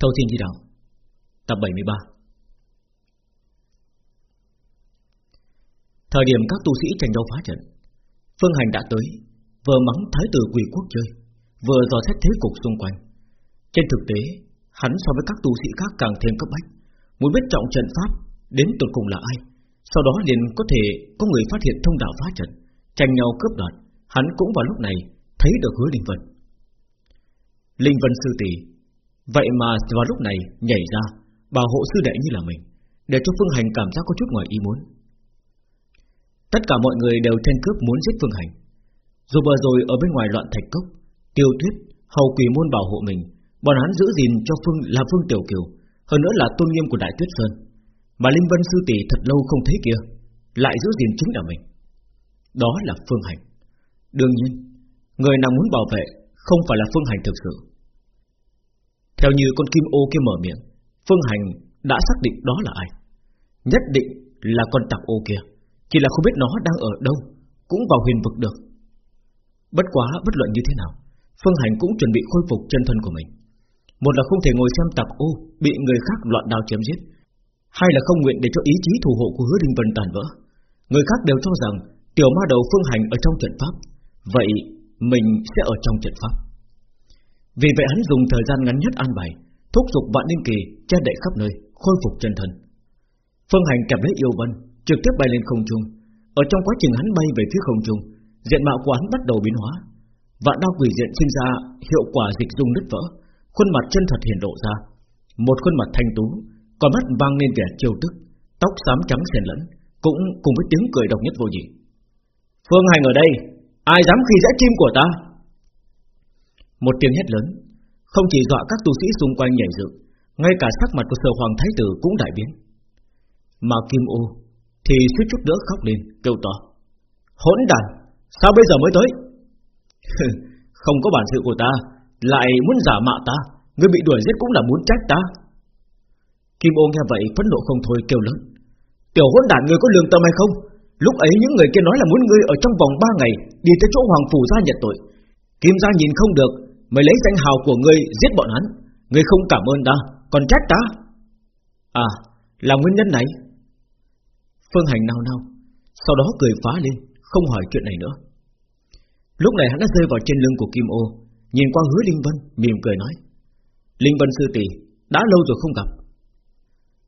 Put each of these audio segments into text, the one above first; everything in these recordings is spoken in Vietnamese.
Thâu Thiên Di Đạo Tập 73 Thời điểm các tu sĩ tranh đấu phá trận, Phương Hành đã tới, Vừa mắng thái tử quỷ quốc chơi, Vừa dò xét thế cục xung quanh. Trên thực tế, Hắn so với các tu sĩ khác càng thêm cấp bách, Muốn biết trọng trận pháp Đến tận cùng là ai, Sau đó liền có thể có người phát hiện thông đạo phá trận, Tranh nhau cướp đoạt, Hắn cũng vào lúc này thấy được hứa Linh Vân. Linh Vân sư tỷ Vậy mà vào lúc này nhảy ra Bảo hộ sư đệ như là mình Để cho Phương Hành cảm giác có chút ngoài ý muốn. Tất cả mọi người đều tranh cướp muốn giết Phương Hành. Dù vừa rồi ở bên ngoài loạn thạch cốc Tiêu tuyết, hầu quỷ môn bảo hộ mình Bọn hắn giữ gìn cho Phương là Phương Tiểu Kiều Hơn nữa là tôn nghiêm của Đại Tuyết Sơn. Mà Linh Vân Sư Tỷ thật lâu không thấy kia Lại giữ gìn chính là mình. Đó là Phương Hành. Đương nhiên Người nào muốn bảo vệ Không phải là Phương Hành thực sự. Theo như con kim ô kia mở miệng, Phương Hành đã xác định đó là ai. Nhất định là con tặc ô kia, Chỉ là không biết nó đang ở đâu, Cũng vào huyền vực được. Bất quá bất luận như thế nào, Phương Hành cũng chuẩn bị khôi phục chân thân của mình. Một là không thể ngồi xem tặc ô Bị người khác loạn đao chém giết, Hai là không nguyện để cho ý chí thủ hộ của hứa đình vân tàn vỡ. Người khác đều cho rằng Tiểu ma đầu Phương Hành ở trong trận pháp, Vậy mình sẽ ở trong trận pháp. Vì vậy hắn dùng thời gian ngắn nhất an bài, Thúc giục vạn linh kỳ che đậy khắp nơi, Khôi phục chân thân. Phương Hành kẹp lấy yêu vân, Trực tiếp bay lên không trung. Ở trong quá trình hắn bay về phía không trung, Diện mạo của hắn bắt đầu biến hóa. Vạn đao quỷ diện sinh ra hiệu quả dịch dung nứt vỡ, Khuôn mặt chân thật hiện lộ ra. Một khuôn mặt thanh tú Còn mắt vang lên vẻ chiêu tức Tóc xám trắng xen lẫn, Cũng cùng với tiếng cười độc nhất vô nhị. Phương Hành ở đây, Ai dám khi dễ chim của ta? Một tiếng hét lớn. Không chỉ dọa các tu sĩ xung quanh nhảy dựng, Ngay cả sắc mặt của sở hoàng thái tử cũng đại biến. Mà Kim Ô Thì suýt chút nữa khóc lên, Kêu to. Hỗn đàn, Sao bây giờ mới tới? Không có bản sự của ta, Lại muốn giả mạo ta, Người bị đuổi giết cũng là muốn trách ta. Kim ô nghe vậy phẫn nộ không thôi, kêu lớn. Tiểu hỗn đản người có lương tâm hay không? Lúc ấy những người kia nói là muốn ngươi ở trong vòng 3 ngày Đi tới chỗ Hoàng Phủ gia nhận tội. Kim gia nhìn không được Mới lấy danh hào của ngươi giết bọn hắn. Ngươi không cảm ơn ta, Còn trách ta? À là nguyên nhân này. Phương Hành nao nao, Sau đó cười phá lên, Không hỏi chuyện này nữa. Lúc này hắn đã rơi vào trên lưng của Kim Ô, Nhìn qua hứa Linh Vân, mỉm cười nói, Linh Vân sư tỷ, Đã lâu rồi không gặp.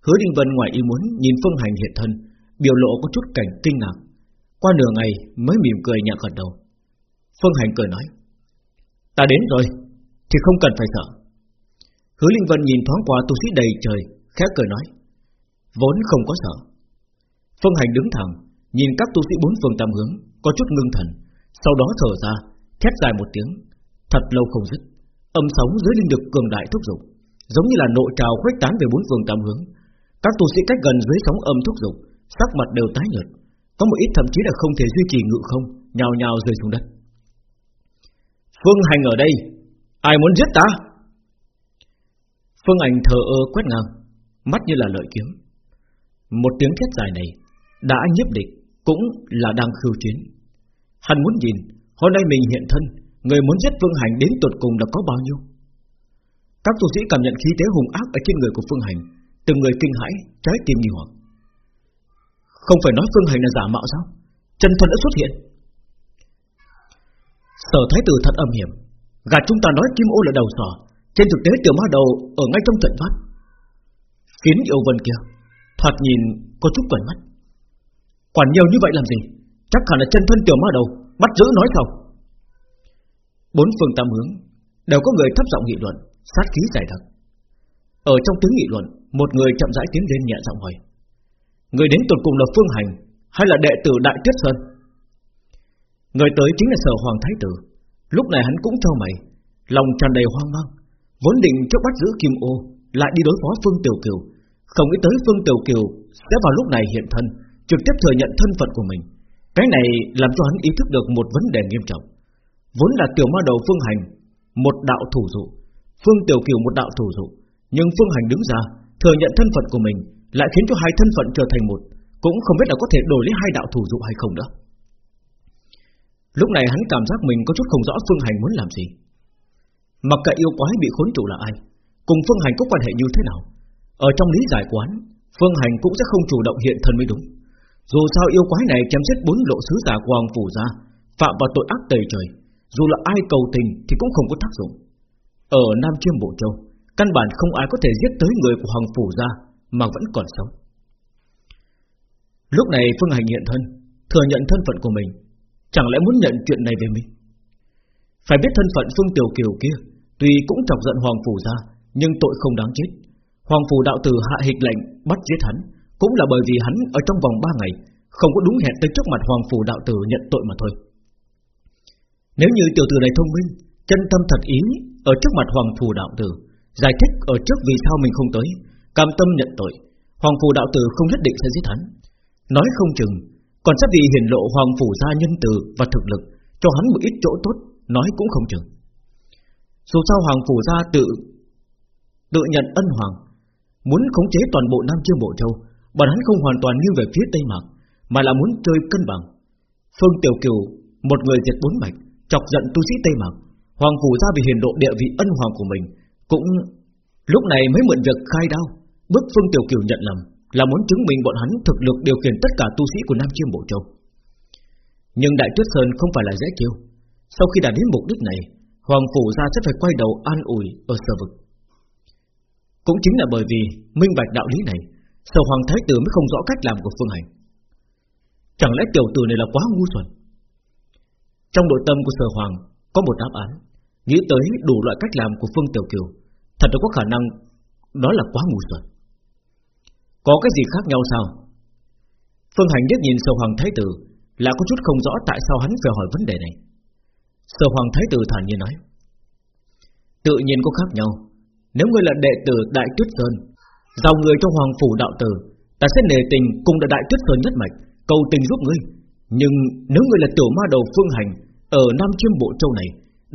Hứa Linh Vân ngoài ý muốn nhìn Phương Hành hiện thân, Biểu lộ có chút cảnh kinh ngạc, Qua nửa ngày mới mỉm cười nhạt gật đầu. Phương Hành cười nói Ta đến rồi, Thì không cần phải sợ. Hứa Linh Vân nhìn thoáng qua tu sĩ đầy trời, Khẽ cười nói, Vốn không có sợ. Phương Hành đứng thẳng, Nhìn các tu sĩ bốn phương tam hướng, Có chút ngưng thần, Sau đó thở ra, Thét dài một tiếng, Thật lâu không dứt, Âm sóng dưới linh lực cường đại thúc giục, Giống như là nội trào khuếch tán về bốn phương tam hướng. Các tu sĩ cách gần dưới sóng âm thúc giục, Sắc mặt đều tái nhợt, Có một ít thậm chí là không thể duy trì ngự không, Nhào nhào rơi xuống đất. Phương Hành ở đây. Ai muốn giết ta? Phương Hành thờ ơ quét ngang, Mắt như là lợi kiếm. Một tiếng thét dài này Đã nhiếp địch Cũng là đang khiêu chiến. Hắn muốn nhìn, Hôm nay mình hiện thân, Người muốn giết Phương Hành đến tuột cùng là có bao nhiêu? Các tu sĩ cảm nhận khí thế hùng ác Ở trên người của Phương Hành, Từng người kinh hãi, Trái tim nghi hoặc. Không phải nói Phương Hành là giả mạo sao? Chân thân đã xuất hiện. Sở thái tử thật âm hiểm. Gạt chúng ta nói kim ô là đầu sò Trên thực tế tiểu ma đầu ở ngay trong trận pháp. Khiến yêu vân kia, Thoạt nhìn có chút quẩn mắt. Quản nhiều như vậy làm gì? Chắc hẳn là chân thân tiểu ma đầu, Bắt giữ nói sau. Bốn phương tam hướng, Đều có người thấp giọng nghị luận, Sát khí giải đặc. Ở trong tiếng nghị luận, Một người chậm rãi tiến lên nhẹ giọng hỏi, Người đến tuần cùng là Phương Hành Hay là đệ tử Đại tiết Sơn? Người tới chính là sở hoàng thái tử. Lúc này hắn cũng cho mày. Lòng tràn đầy hoang mang, Vốn định trước bắt giữ Kim Ô, Lại đi đối phó Phương Tiểu Kiều. Không nghĩ tới Phương Tiểu Kiều Sẽ vào lúc này hiện thân, Trực tiếp thừa nhận thân phận của mình. Cái này làm cho hắn ý thức được một vấn đề nghiêm trọng. Vốn là tiểu ma đầu Phương Hành, Một đạo thủ dụ. Phương Tiểu Kiều một đạo thủ dụ, Nhưng Phương Hành đứng ra, Thừa nhận thân phận của mình, Lại khiến cho hai thân phận trở thành một. Cũng không biết là có thể đổi lấy hai đạo thủ dụ hay không nữa. Lúc này hắn cảm giác mình có chút không rõ Phương Hành muốn làm gì. Mặc kệ yêu quái bị khốn trụ là ai, Cùng Phương Hành có quan hệ như thế nào, Ở trong lý giải quán, Phương Hành cũng sẽ không chủ động hiện thân mới đúng. Dù sao yêu quái này chém giết bốn lộ sứ giả quang Hoàng Phủ ra, Phạm vào tội ác tày trời, Dù là ai cầu tình thì cũng không có tác dụng. Ở Nam Chiêm Bộ Châu, Căn bản không ai có thể giết tới người của Hoàng Phủ ra Mà vẫn còn sống. Lúc này Phương Hành hiện thân, Thừa nhận thân phận của mình Chẳng lẽ muốn nhận chuyện này về mình? Phải biết thân phận Phương Tiểu Kiều kia, Tuy cũng chọc giận Hoàng Phủ ra, Nhưng tội không đáng chết. Hoàng Phủ đạo tử hạ hịch lệnh bắt giết hắn, Cũng là bởi vì hắn ở trong vòng 3 ngày, Không có đúng hẹn tới trước mặt Hoàng Phủ đạo tử nhận tội mà thôi. Nếu như tiểu tử này thông minh, Chân tâm thật ý, Ở trước mặt Hoàng Phủ đạo tử Giải thích ở trước vì sao mình không tới, Cam tâm nhận tội, Hoàng Phủ đạo tử không nhất định sẽ giết hắn. Nói không chừng còn sẽ vì hiển lộ Hoàng Phủ gia nhân từ và thực lực, Cho hắn một ít chỗ tốt, Nói cũng không chừng. Dù sao Hoàng Phủ gia tự Tự nhận ân hoàng, Muốn khống chế toàn bộ Nam chiêu Bộ Châu, Bọn hắn không hoàn toàn nghiêng về phía Tây Mạc, Mà là muốn chơi cân bằng. Phương Tiểu Kiều, Một người diệt bốn mạch, Chọc giận tu sĩ Tây Mạc, Hoàng Phủ gia vì hiển lộ địa vị ân hoàng của mình, Cũng lúc này mới mượn việc khai đao Bức Phương Tiểu Kiều nhận lầm. Là muốn chứng minh bọn hắn thực lực điều khiển tất cả tu sĩ của Nam Chiêm Bộ Châu Nhưng Đại Tuyết Sơn không phải là dễ chiêu Sau khi đạt đến mục đích này Hoàng Phủ ra sẽ phải quay đầu an ủi ở sở vực cũng chính là bởi vì minh bạch đạo lý này, Sở Hoàng Thái Tử mới không rõ cách làm của Phương Hành. Chẳng lẽ tiểu tử này là quá ngu xuẩn? Trong nội tâm của Sở Hoàng có một đáp án, nghĩ tới đủ loại cách làm của Phương Tiểu Kiều, thật là có khả năng đó là quá ngu xuẩn. Có cái gì khác nhau sao? Phương Hành liếc nhìn Sở Hoàng Thái Tử là có chút không rõ tại sao hắn phải hỏi vấn đề này. Sở Hoàng Thái Tử thản nhiên nói, tự nhiên có khác nhau. Nếu ngươi là đệ tử Đại Tuyết Sơn Dòng người trong Hoàng Phủ Đạo Tử Ta sẽ nề tình cùng là Đại Tuyết Sơn nhất mạch Cầu tình giúp ngươi Nhưng nếu ngươi là tiểu ma đầu phương hành Ở Nam Chiêm Bộ Châu này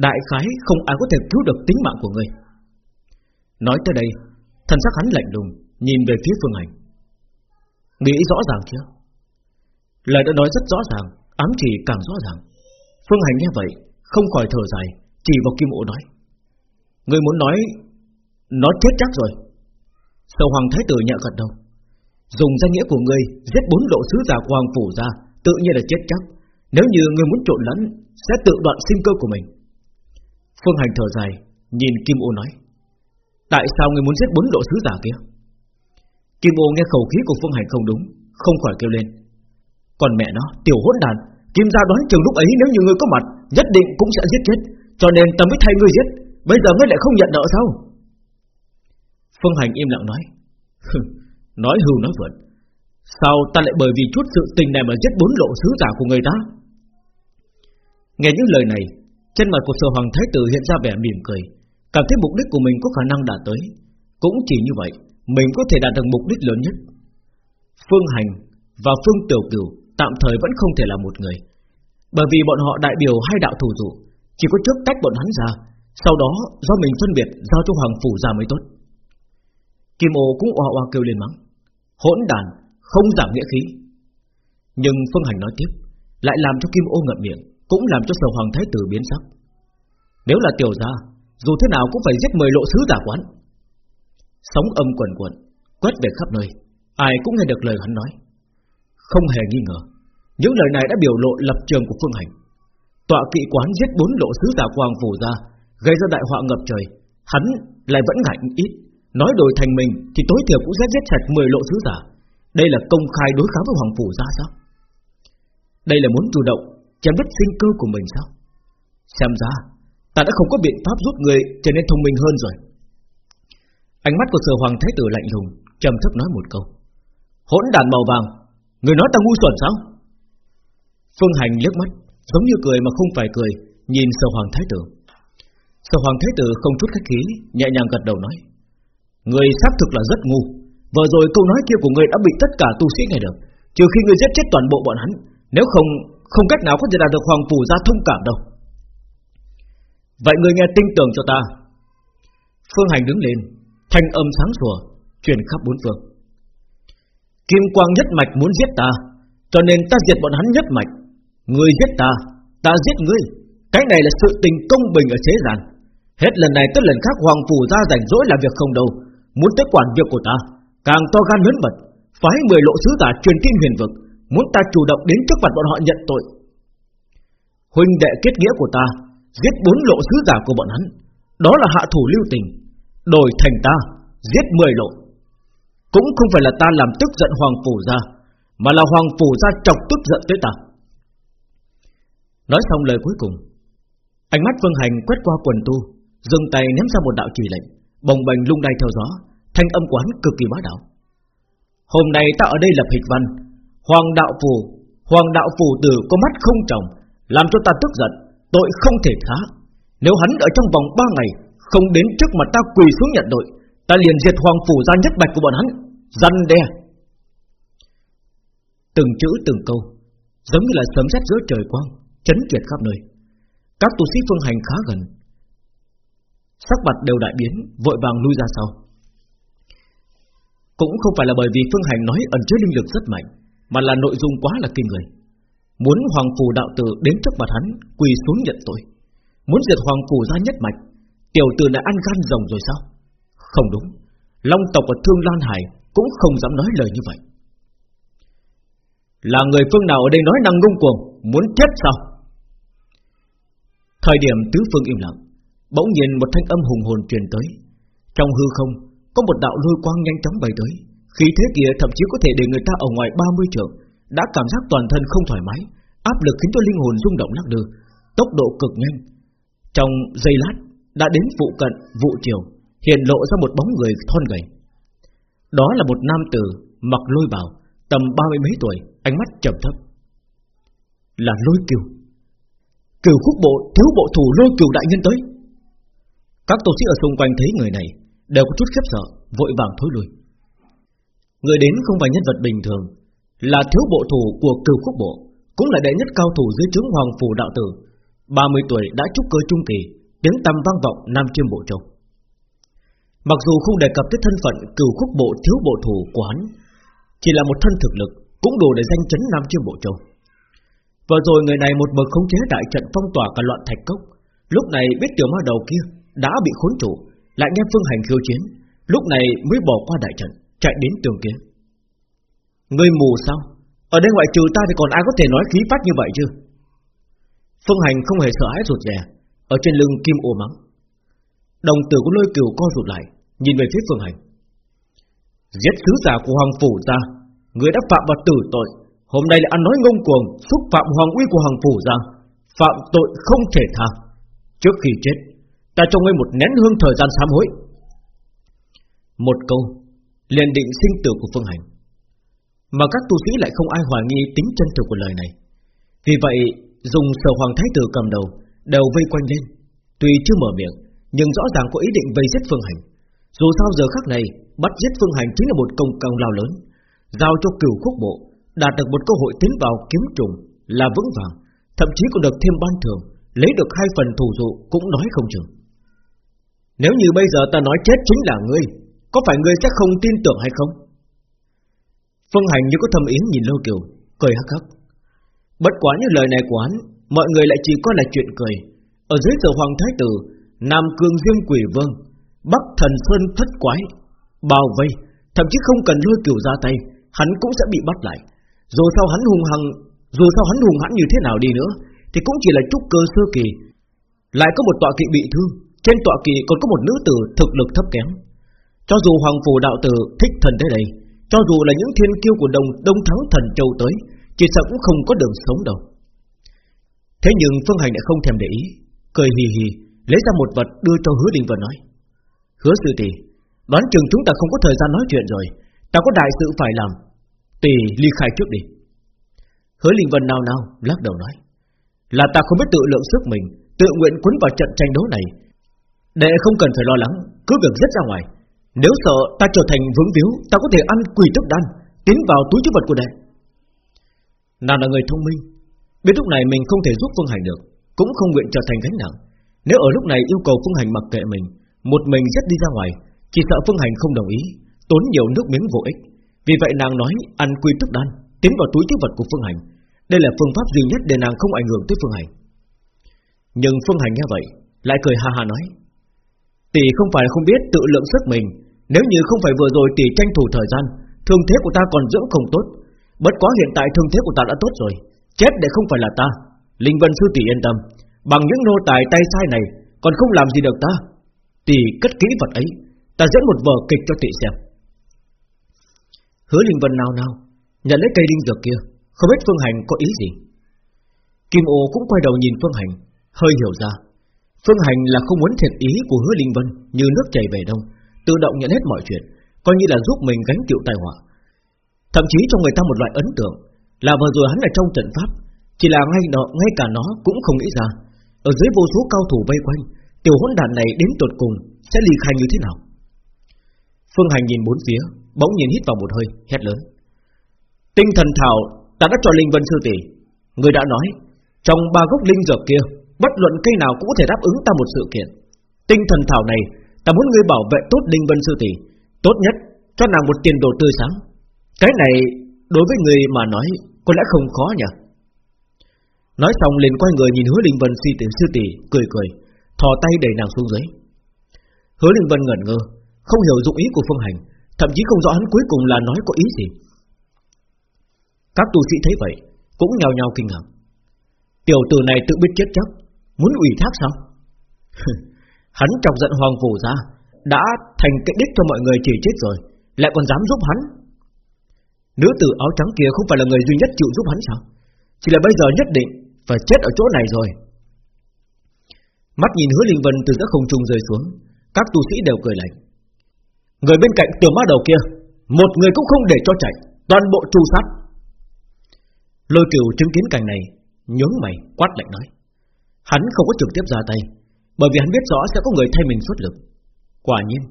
Đại khái không ai có thể cứu được tính mạng của ngươi Nói tới đây Thần sắc hắn lạnh lùng Nhìn về phía phương hành. Nghĩ rõ ràng chưa? Lời đã nói rất rõ ràng, Ám chỉ càng rõ ràng. Phương hành nghe vậy, Không khỏi thở dài, Chỉ vào kim ổ nói. Người muốn nói nó chết chắc rồi. Sầu Hoàng Thái Tử nhẹ gật đầu. Dùng danh nghĩa của ngươi Giết bốn độ sứ giả của Hoàng Phủ ra, Tự nhiên là chết chắc. Nếu như ngươi muốn trộn lẫn, Sẽ tự đoạn sinh cơ của mình. Phương Hành thở dài, Nhìn Kim Ô nói. Tại sao ngươi muốn giết bốn độ sứ giả kia? Kim Ô nghe khẩu khí của Phương Hành không đúng, Không khỏi kêu lên. Còn mẹ nó, tiểu hỗn đàn, Kim gia đoán chừng lúc ấy nếu như ngươi có mặt, Nhất định cũng sẽ giết chết, Cho nên ta mới thay ngươi giết, Bây giờ ngươi lại không nhận nợ sao? Phương Hành im lặng nói Nói hưu nói vượt, Sao ta lại bởi vì chút sự tình này mà giết bốn lộ sứ giả của người ta? Nghe những lời này, Trên mặt của sở hoàng thái tử hiện ra vẻ mỉm cười, Cảm thấy mục đích của mình có khả năng đạt tới, Cũng chỉ như vậy. Mình có thể đạt được mục đích lớn nhất. Phương Hành và Phương Tiểu Cửu Tạm thời vẫn không thể là một người. Bởi vì bọn họ đại biểu hai đạo thủ dụ, Chỉ có trước tách bọn hắn ra, Sau đó do mình phân biệt Giao cho Hoàng Phủ ra mới tốt. Kim ô cũng oa oa kêu lên mắng. Hỗn đàn, không giảm nghĩa khí. Nhưng Phương Hành nói tiếp, Lại làm cho Kim ô ngậm miệng, Cũng làm cho sở hoàng thái tử biến sắc. Nếu là tiểu gia, Dù thế nào cũng phải giết mười lộ sứ giả quán. Sóng âm quần quần, Quét về khắp nơi. Ai cũng nghe được lời hắn nói. Không hề nghi ngờ, Những lời này đã biểu lộ lập trường của Phương Hành. Tọa kỵ quán giết bốn lộ sứ giả quang phủ ra, Gây ra đại họa ngập trời. Hắn lại vẫn ngại ít, Nói đổi thành mình Thì tối thiểu cũng sẽ giết sạch 10 lộ sứ giả. Đây là công khai đối kháng với Hoàng Phủ ra sao? Đây là muốn chủ động Chém đứt sinh cơ của mình sao? Xem ra, Ta đã không có biện pháp giúp người trở nên thông minh hơn rồi. Ánh mắt của sở hoàng thái tử lạnh lùng, trầm thấp nói một câu. Hỗn đàn màu vàng, Người nói ta ngu xuẩn sao? Phương Hành liếc mắt, Giống như cười mà không phải cười, Nhìn sở hoàng thái tử. Sở hoàng thái tử không chút khách khí, Nhẹ nhàng gật đầu nói, Người xác thực là rất ngu. Vừa rồi câu nói kia của người đã bị tất cả tu sĩ nghe được. Trừ khi người giết chết toàn bộ bọn hắn, Nếu không không cách nào có thể đạt được Hoàng Phủ ra thông cảm đâu. Vậy người nghe tin tưởng cho ta. Phương Hành đứng lên Thanh âm sáng sủa, Truyền khắp bốn phương. Kim Quang nhất mạch muốn giết ta, Cho nên ta diệt bọn hắn nhất mạch. Người giết ta Ta giết ngươi. Cái này là sự tình công bình ở thế gian. Hết lần này tới lần khác, Hoàng Phủ ra rảnh rỗi là việc không đâu. Muốn tới quản việc của ta, Càng to gan lớn mật Phái 10 lộ sứ giả truyền tin huyền vực. Muốn ta chủ động đến trước mặt bọn họ nhận tội. Huynh đệ kết nghĩa của ta, Giết bốn lộ sứ giả của bọn hắn. Đó là hạ thủ lưu tình. Đổi thành ta, Giết 10 lộ. Cũng không phải là ta làm tức giận Hoàng Phủ ra, Mà là Hoàng Phủ ra chọc tức giận tới ta. Nói xong lời cuối cùng, Ánh mắt vương Hành quét qua quần tu Dừng tay ném ra một đạo chỉ lệnh, Bồng bềnh lung lay theo gió, Thanh âm quán cực kỳ bá đạo. Hôm nay ta ở đây lập hịch văn, Hoàng đạo phù Hoàng đạo phù tử có mắt không trồng Làm cho ta tức giận, Tội không thể tha Nếu hắn ở trong vòng 3 ngày không đến trước mặt ta quỳ xuống nhận tội, Ta liền diệt hoàng phủ ra nhất bạch của bọn hắn, Dân đe. Từng chữ, từng câu, Giống như là sấm sét giữa trời quang, Chấn triệt khắp nơi. Các tu sĩ phương hành khá gần. Sắc mặt đều đại biến, Vội vàng lui ra sau. Cũng không phải là bởi vì Phương Hành nói ẩn chứa linh lực rất mạnh, Mà là nội dung quá là kinh người. Muốn Hoàng phủ đạo tử đến trước mặt hắn, Quỳ xuống nhận tội. Muốn diệt Hoàng phủ ra nhất mạch Tiểu tử đã ăn gan rồng rồi sao? Không đúng. Long tộc và Thương Lan Hải Cũng không dám nói lời như vậy. Là người phương nào ở đây nói năng ngông cuồng, Muốn chết sao? Thời điểm tứ phương im lặng, Bỗng nhiên một thanh âm hùng hồn truyền tới. Trong hư không, Có một đạo lôi quang nhanh chóng bay tới. Khí thế kia thậm chí có thể để người ta ở ngoài 30 trượng, Đã cảm giác toàn thân không thoải mái, Áp lực khiến cho linh hồn rung động lắc lư, Tốc độ cực nhanh. Trong giây lát đã đến phụ cận vụ chiều Hiện lộ ra một bóng người thon gầy. Đó là một nam tử Mặc lôi bào, Tầm ba mươi mấy tuổi, Ánh mắt trầm thấp. Là lôi kiều. Kiều khúc bộ, thiếu bộ thủ lôi kiều đại nhân tới. Các tổ sĩ ở xung quanh thấy người này, Đều có chút khiếp sợ, Vội vàng thối lui. Người đến không phải nhân vật bình thường, Là thiếu bộ thủ của cửu khúc bộ, Cũng là đệ nhất cao thủ dưới trướng Hoàng Phủ Đạo Tử 30 tuổi đã trúc cơ trung kỳ. Tiếng tâm vang vọng Nam Chiêm Bộ Châu Mặc dù không đề cập tới thân phận cửu khúc bộ thiếu bộ thủ của hắn Chỉ là một thân thực lực Cũng đủ để danh chấn Nam Chiêm Bộ Châu Vừa rồi người này một bậc khống chế đại trận phong tỏa cả loạn thạch cốc Lúc này biết tiểu ma đầu kia đã bị khốn trụ, lại nghe Phương Hành khiêu chiến, lúc này mới bỏ qua đại trận, chạy đến tường kia. Người mù sao? Ở đây ngoại trừ ta thì còn ai có thể nói khí phát như vậy chứ? Phương Hành không hề sợ hãi rụt rè, ở trên lưng kim ô mắng. Đồng tử của lôi kiều co rụt lại, nhìn về phía Phương Hành. Giết sứ giả của Hoàng Phủ ra, người đã phạm vào tử tội, hôm nay là ăn nói ngông cuồng, xúc phạm hoàng uy của Hoàng Phủ ra, phạm tội không thể tha. Trước khi chết, Ta cho ngươi một nén hương thời gian sám hối Một câu liền định sinh tử của Phương Hành Mà các tu sĩ lại không ai hoài nghi tính chân thực của lời này Vì vậy Dùng sở hoàng thái tử cầm đầu Đều vây quanh lên. Tuy chưa mở miệng, Nhưng rõ ràng có ý định vây giết Phương Hành. Dù sao giờ khắc này, Bắt giết Phương Hành chính là một công công lao lớn. Giao cho cửu khúc bộ, Đạt được một cơ hội tiến vào kiếm trùng Là vững vàng, Thậm chí còn được thêm ban thường Lấy được hai phần thủ dụ cũng nói không chừng. Nếu như bây giờ ta nói chết chính là ngươi, Có phải ngươi sẽ không tin tưởng hay không? Phương Hành như có thâm ý nhìn Lô Kiều, Cười hắc hắc. Bất quá như lời này của hắn Mọi người lại chỉ coi là chuyện cười. Ở dưới giờ Hoàng Thái Tử Nam Cương Diêm Quỷ Vương Bắc Thần Sơn Thất Quái Bao vây Thậm chí không cần Lôi Kiều ra tay Hắn cũng sẽ bị bắt lại. Dù sao hắn hùng hằng Dù sao hắn hùng hãn như thế nào đi nữa Thì cũng chỉ là trúc cơ sơ kỳ. Lại có một tọa kỵ bị thương trên tọa kỵ còn có một nữ tử thực lực thấp kém. Cho dù Hoàng phủ Đạo Tử thích thần tới đây Cho dù là những thiên kiêu của Đông, Đông Thắng Thần Châu tới Chỉ sợ cũng không có đường sống đâu. Thế nhưng Phương Hành lại không thèm để ý, Cười hì hì, Lấy ra một vật đưa cho hứa đình vân nói. Hứa sư tỷ, Đoán chừng chúng ta không có thời gian nói chuyện rồi, Ta có đại sự phải làm. Tỷ ly khai trước đi. Hứa Linh Vân nào nào lắc đầu nói. Là ta không biết tự lượng sức mình, Tự nguyện quấn vào trận tranh đấu này. Đệ không cần phải lo lắng, Cứ việc rất ra ngoài. Nếu sợ ta trở thành vướng víu, Ta có thể ăn quỷ tức đan, Tiến vào túi chứa vật của đệ. Nàng là người thông minh Biết lúc này mình không thể giúp Phương Hành được, Cũng không nguyện trở thành gánh nặng. Nếu ở lúc này yêu cầu Phương Hành mặc kệ mình, Một mình rất đi ra ngoài, Chỉ sợ Phương Hành không đồng ý, Tốn nhiều nước miếng vô ích. Vì vậy nàng nói, ăn quy tức đan, Tiến vào túi chứa vật của Phương Hành. Đây là phương pháp duy nhất để nàng không ảnh hưởng tới Phương Hành. Nhưng Phương Hành nghe vậy, Lại cười ha ha nói, Tỷ không phải không biết tự lượng sức mình, Nếu như không phải vừa rồi tỷ tranh thủ thời gian, Thương thế của ta còn dưỡng không tốt. Bất quá hiện tại thương thế của ta đã tốt rồi Chết để không phải là ta. Linh Vân Sư tỷ yên tâm. Bằng những nô tài tay sai này, Còn không làm gì được ta. Tỷ cất kỹ vật ấy, Ta dẫn một vở kịch cho tỷ xem. Hứa Linh Vân nào nào Nhận lấy cây linh dược kia, Không biết Phương Hành có ý gì. Kim ô cũng quay đầu nhìn Phương Hành, Hơi hiểu ra. Phương Hành là không muốn thiệt ý của Hứa Linh Vân Như nước chảy về đông, Tự động nhận hết mọi chuyện, Coi như là giúp mình gánh chịu tai họa. Thậm chí cho người ta một loại ấn tượng là vừa rồi hắn ở trong trận pháp Chỉ là ngay đó, ngay cả nó cũng không nghĩ ra. Ở dưới vô số cao thủ vây quanh Tiểu hỗn đàn này đến tột cùng Sẽ ly khai như thế nào? Phương Hành nhìn bốn phía Bỗng nhìn hít vào một hơi, hét lớn. Tinh thần thảo ta đã cho Linh Vân Sư Tỷ. Người đã nói Trong ba gốc linh dược kia Bất luận cây nào cũng có thể đáp ứng ta một sự kiện. Tinh thần thảo này Ta muốn ngươi bảo vệ tốt Linh Vân Sư Tỷ Tốt nhất cho nàng một tiền đồ tươi sáng. Cái này đối với người mà nói, Có lẽ không khó nhỉ? Nói xong liền quay người nhìn hứa Linh Vân si tiền sư tỷ, cười cười, Thò tay đẩy nàng xuống dưới. Hứa Linh Vân ngẩn ngơ, Không hiểu dụng ý của Phương Hành, Thậm chí không rõ hắn cuối cùng là nói có ý gì. Các tu sĩ thấy vậy, Cũng nhào nhào kinh ngạc. Tiểu tử này tự biết chết chắc, Muốn ủy thác sao? Hắn chọc giận hoàng phủ ra Đã thành cái đích cho mọi người chỉ chết rồi, Lại còn dám giúp hắn? Nữ tử áo trắng kia không phải là người duy nhất chịu giúp hắn sao? Chỉ là bây giờ nhất định Phải chết ở chỗ này rồi. Mắt nhìn hứa linh vân từ giữa không trung rơi xuống, Các tu sĩ đều cười lạnh. Người bên cạnh tiểu ma đầu kia, Một người cũng không để cho chạy, Toàn bộ tru sát. Lôi cửu chứng kiến cảnh này, Nhướng mày, quát lạnh nói. Hắn không có trực tiếp ra tay, Bởi vì hắn biết rõ sẽ có người thay mình xuất lực. Quả nhiên,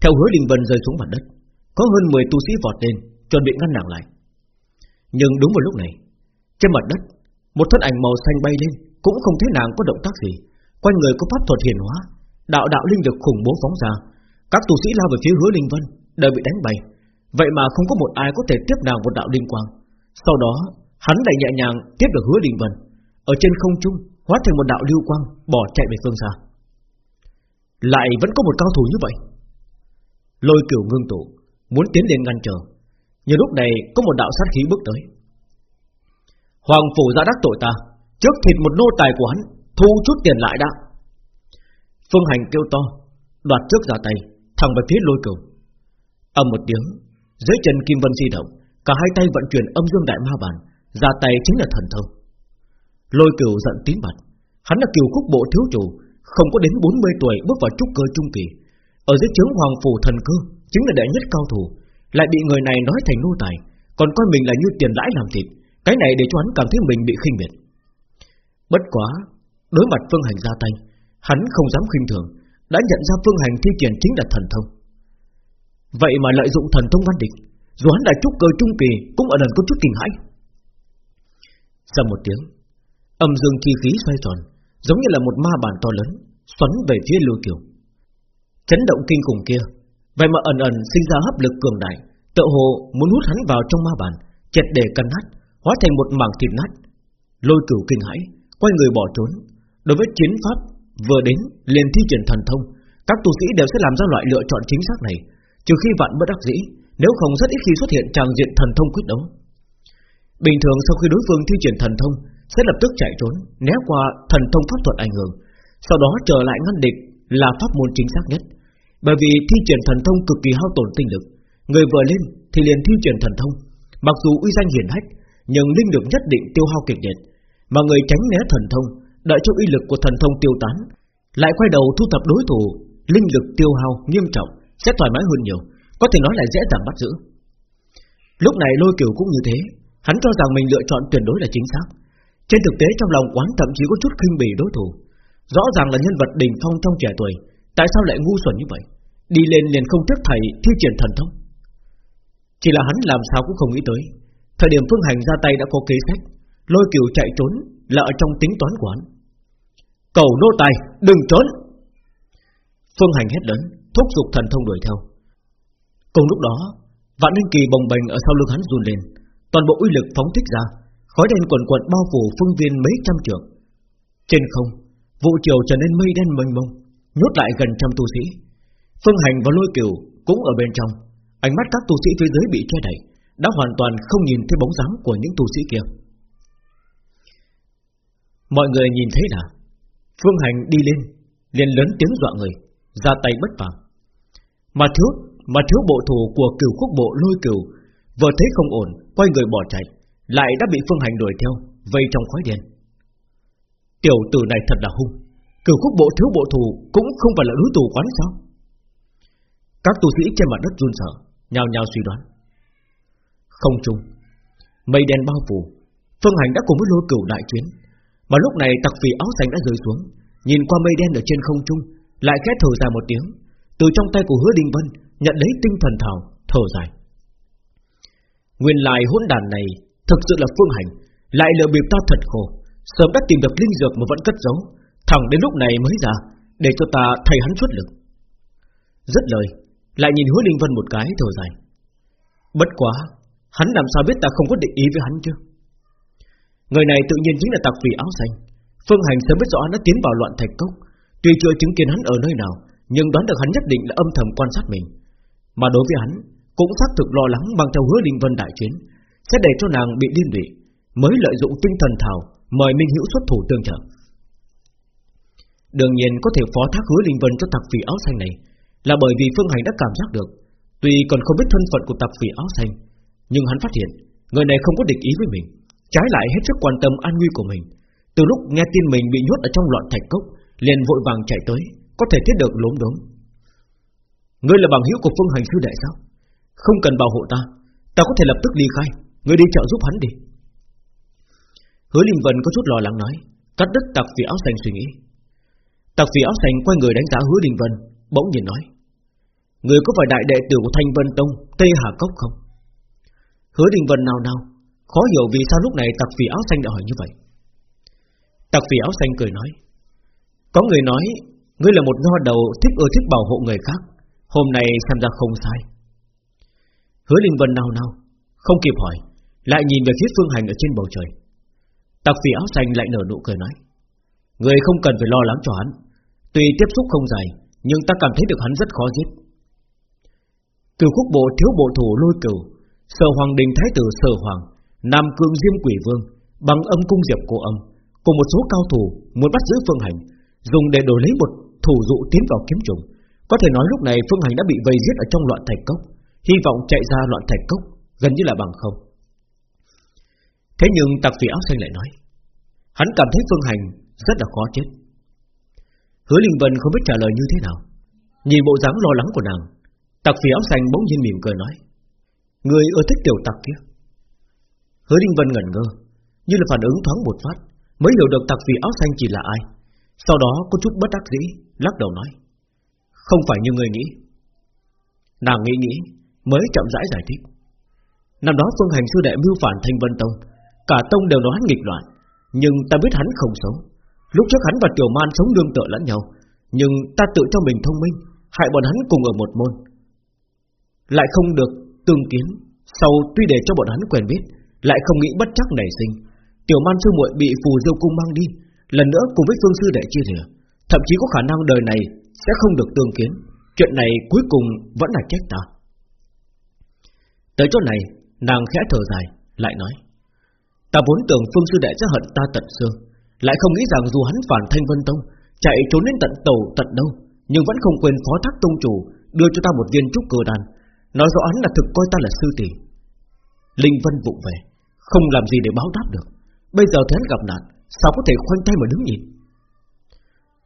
Theo hứa linh vân rơi xuống mặt đất, Có hơn 10 tu sĩ vọt lên Chuẩn bị ngăn nàng lại. Nhưng đúng vào lúc này Trên mặt đất Một thân ảnh màu xanh bay lên Cũng không thấy nàng có động tác gì. Quanh người có pháp thuật hiển hóa Đạo đạo linh lực khủng bố phóng ra. Các tu sĩ lao về phía hứa linh vân Đều bị đánh bay. Vậy mà không có một ai có thể tiếp nàng một đạo linh quang. Sau đó hắn lại nhẹ nhàng tiếp được hứa linh vân. Ở trên không trung hóa thành một đạo lưu quang bỏ chạy về phương xa. Lại vẫn có một cao thủ như vậy. Lôi cửu ngưng tụ, muốn tiến lên ngăn trở, nhưng lúc này có một đạo sát khí bước tới. Hoàng phủ ra đắc tội ta, trước thịt một nô tài của hắn, thu chút tiền lại đã. Phương hành kêu to, đoạt trước ra tay, thẳng về phía lôi cửu. Âm một tiếng, dưới chân kim vân di động, cả hai tay vận chuyển âm dương đại ma bản, ra tay chính là thần thông. Lôi cửu giận tím mặt Hắn là kiều khúc bộ thiếu chủ Không có đến 40 tuổi bước vào trúc cơ trung kỳ Ở dưới chướng hoàng phủ thần cơ Chính là đệ nhất cao thủ lại bị người này nói thành nô tài. Còn coi mình là như tiền lãi làm thịt. Cái này để cho hắn cảm thấy mình bị khinh miệt. Bất quá Đối mặt phương hành ra tay Hắn không dám khinh thường Đã nhận ra phương hành thi triển chính là thần thông. Vậy mà lợi dụng thần thông văn địch Dù hắn là trúc cơ trung kỳ Cũng ở lần có chút kinh hãi. Sau một tiếng Âm dương chi khí xoay tròn, giống như là một ma bản to lớn, xoắn về phía Lưu Kiều. Chấn động kinh khủng kia, vậy mà ẩn ẩn sinh ra hấp lực cường đại, tự hồ muốn hút hắn vào trong ma bản, chật để cắn nát, hóa thành một mảng thịt nát. Lôi Cửu kinh hãi, quay người bỏ trốn. Đối với chiến pháp vừa đến liền thi triển thần thông, các tu sĩ đều sẽ làm ra loại lựa chọn chính xác này, trừ khi vạn bất đắc dĩ, nếu không rất ít khi xuất hiện tràng diện thần thông quyết đấu. Bình thường sau khi đối phương thi triển thần thông sẽ lập tức chạy trốn, né qua thần thông pháp thuật ảnh hưởng, sau đó trở lại ngăn địch là pháp môn chính xác nhất. Bởi vì thi triển thần thông cực kỳ hao tổn tinh lực, người vừa lên thì liền thi triển thần thông, mặc dù uy danh hiển hách, nhưng linh lực nhất định tiêu hao kịch liệt, mà người tránh né thần thông, đợi cho uy lực của thần thông tiêu tán, lại quay đầu thu thập đối thủ, linh lực tiêu hao nghiêm trọng, sẽ thoải mái hơn nhiều, có thể nói là dễ dàng bắt giữ. Lúc này lôi kiều cũng như thế, hắn cho rằng mình lựa chọn tuyệt đối là chính xác, trên thực tế trong lòng quán thậm chí có chút khinh bỉ đối thủ. Rõ ràng là nhân vật đỉnh phong trong trẻ tuổi Tại sao lại ngu xuẩn như vậy? Đi lên liền không tiếc thầy thi triển thần thông. Chỉ là hắn làm sao cũng không nghĩ tới. Thời điểm phương hành ra tay đã có kế sách. Lôi kiều chạy trốn là ở trong tính toán của hắn Cầu nô tài, đừng trốn! Phương hành hét lớn, Thúc giục thần thông đuổi theo. Cùng lúc đó, Vạn Ninh Kỳ bồng bềnh ở sau lưng hắn run lên. Toàn bộ uy lực phóng thích ra, Khói đen quần quần bao phủ phương viên mấy trăm trượng. Trên không, Vụ chiều trở nên mây đen mênh mông. Nhốt lại gần trăm tu sĩ. Phương Hành và Lôi Kiều cũng ở bên trong. Ánh mắt các tu sĩ phía dưới bị che đậy Đã hoàn toàn không nhìn thấy bóng dáng của những tu sĩ kia. Mọi người nhìn thấy là Phương Hành đi lên liền lớn tiếng dọa người Ra tay bất phàm. Mà thiếu mà thiếu bộ thủ của cửu quốc bộ lôi kiều, Vừa thấy không ổn Quay người bỏ chạy Lại đã bị Phương Hành đuổi theo Vây trong khói đen. Tiểu tử này thật là hung. Cửu quốc bộ thiếu bộ thủ Cũng không phải là đối thủ quán sao? Các tu sĩ trên mặt đất run sợ Nhào nhào suy đoán. Không chung, Mây đen bao phủ, Phương Hành đã cùng với lôi cửu đại chiến. Mà lúc này tặc phì áo xanh đã rơi xuống, Nhìn qua mây đen ở trên không trung, Lại khẽ thở dài một tiếng, Từ trong tay của hứa Đinh Vân Nhận lấy tinh thần thảo, thở dài. Nguyên lại hỗn đàn này Thực sự là phương hành, Lại lừa bịp ta thật khổ, Sớm đã tìm được linh dược mà vẫn cất giấu. Thẳng đến lúc này mới ra, Để cho ta thay hắn xuất lực. Rất lời, Lại nhìn hứa Linh Vân một cái, thở dài. Bất quá, Hắn làm sao biết ta không có định ý với hắn chứ? Người này tự nhiên chính là tặc phỉ áo xanh. Phương Hành sớm biết rõ nó tiến vào loạn thạch cốc. Tuy chưa chứng kiến hắn ở nơi nào, Nhưng đoán được hắn nhất định là âm thầm quan sát mình. Mà đối với hắn, Cũng xác thực lo lắng bằng theo hứa Linh Vân đại chiến, Sẽ để cho nàng bị liên lụy Mới lợi dụng tinh thần thảo, Mời Minh Hữu xuất thủ tương trợ. Đương nhiên có thể phó thác hứa Linh Vân cho tặc phỉ áo xanh này, Là bởi vì Phương Hành đã cảm giác được, Tuy còn không biết thân phận của tặc phỉ áo xanh, Nhưng hắn phát hiện, Người này không có địch ý với mình, Trái lại hết sức quan tâm an nguy của mình. Từ lúc nghe tin mình bị nhốt ở trong loạn thạch cốc, liền vội vàng chạy tới, Có thể thiết được lốm đốm. Ngươi là bằng hữu của Phương Hành sư đệ sao? Không cần bảo hộ ta Ta có thể lập tức ly khai, Ngươi đi trợ giúp hắn đi. Hứa Linh Vân có chút lo lắng nói, Cắt đứt tặc phỉ áo xanh suy nghĩ. Tặc sĩ áo xanh quay người đánh giá Hứa Đình Vân, Bỗng nhiên nói, Người có phải đại đệ tử của Thanh Vân Tông, Tê Hà Cốc không? Hứa Đình Vân nào nào Khó hiểu vì sao lúc này tặc sĩ áo xanh đã hỏi như vậy. Tặc sĩ áo xanh cười nói, Có người nói, Ngươi là một nho đầu thích ưa thích bảo hộ người khác, Hôm nay xem ra không sai. Hứa Đình Vân nào nào Không kịp hỏi, Lại nhìn về phía phương hành ở trên bầu trời. Tặc sĩ áo xanh lại nở nụ cười nói Người không cần phải lo lắng cho hắn. Tuy tiếp xúc không dài, Nhưng ta cảm thấy được hắn rất khó giết. Cửu khúc bộ thiếu bộ thủ lôi cửu, Sở hoàng đình thái tử sở hoàng, Nam cương diêm quỷ vương, Bằng âm cung diệp cô âm, Cùng một số cao thủ muốn bắt giữ phương hành, Dùng để đổi lấy một thủ dụ tiến vào kiếm trùng. Có thể nói lúc này phương hành đã bị vây giết ở trong loạn thạch cốc, Hy vọng chạy ra loạn thạch cốc, Gần như là bằng không. Thế nhưng tặc phỉ áo xanh lại nói, Hắn cảm thấy phương hành rất là khó chết. Hứa Linh Vân không biết trả lời như thế nào. Nhìn bộ dáng lo lắng của nàng, Tặc Phi áo xanh bỗng nhiên mỉm cười nói, Người ưa thích tiểu tặc kia. Hứa Linh Vân ngẩn ngơ, Như là phản ứng thoáng một phát, Mới hiểu được tặc Phi áo xanh chỉ là ai. Sau đó có chút bất đắc dĩ, Lắc đầu nói, Không phải như người nghĩ. Nàng nghĩ nghĩ, Mới chậm rãi giải thích, Năm đó phương hành sư đệ mưu phản thanh vân tông, Cả tông đều nói hắn nghịch loạn, Nhưng ta biết hắn không xấu. Lúc trước hắn và tiểu man sống đương tựa lẫn nhau, Nhưng ta tự cho mình thông minh, Hại bọn hắn cùng ở một môn. Lại không được tương kiến, Sau tuy để cho bọn hắn quen biết, Lại không nghĩ bất chắc nảy sinh. Tiểu man sư muội bị phù diêu cung mang đi, Lần nữa cùng với phương sư đệ chia rìa, Thậm chí có khả năng đời này Sẽ không được tương kiến. Chuyện này cuối cùng vẫn là trách ta. Tới chỗ này, Nàng khẽ thở dài, Lại nói, Ta vốn tưởng phương sư đệ sẽ hận ta tận xương lại không nghĩ rằng dù hắn phản thanh vân tông, Chạy trốn đến tận tàu, tận đâu, Nhưng vẫn không quên phó thác tông chủ, Đưa cho ta một viên trúc cơ đan. Nói rõ hắn là thực coi ta là sư tỷ. Linh Vân vụng về, Không làm gì để báo đáp được. Bây giờ thấy hắn gặp nạn, Sao có thể khoanh tay mà đứng nhìn?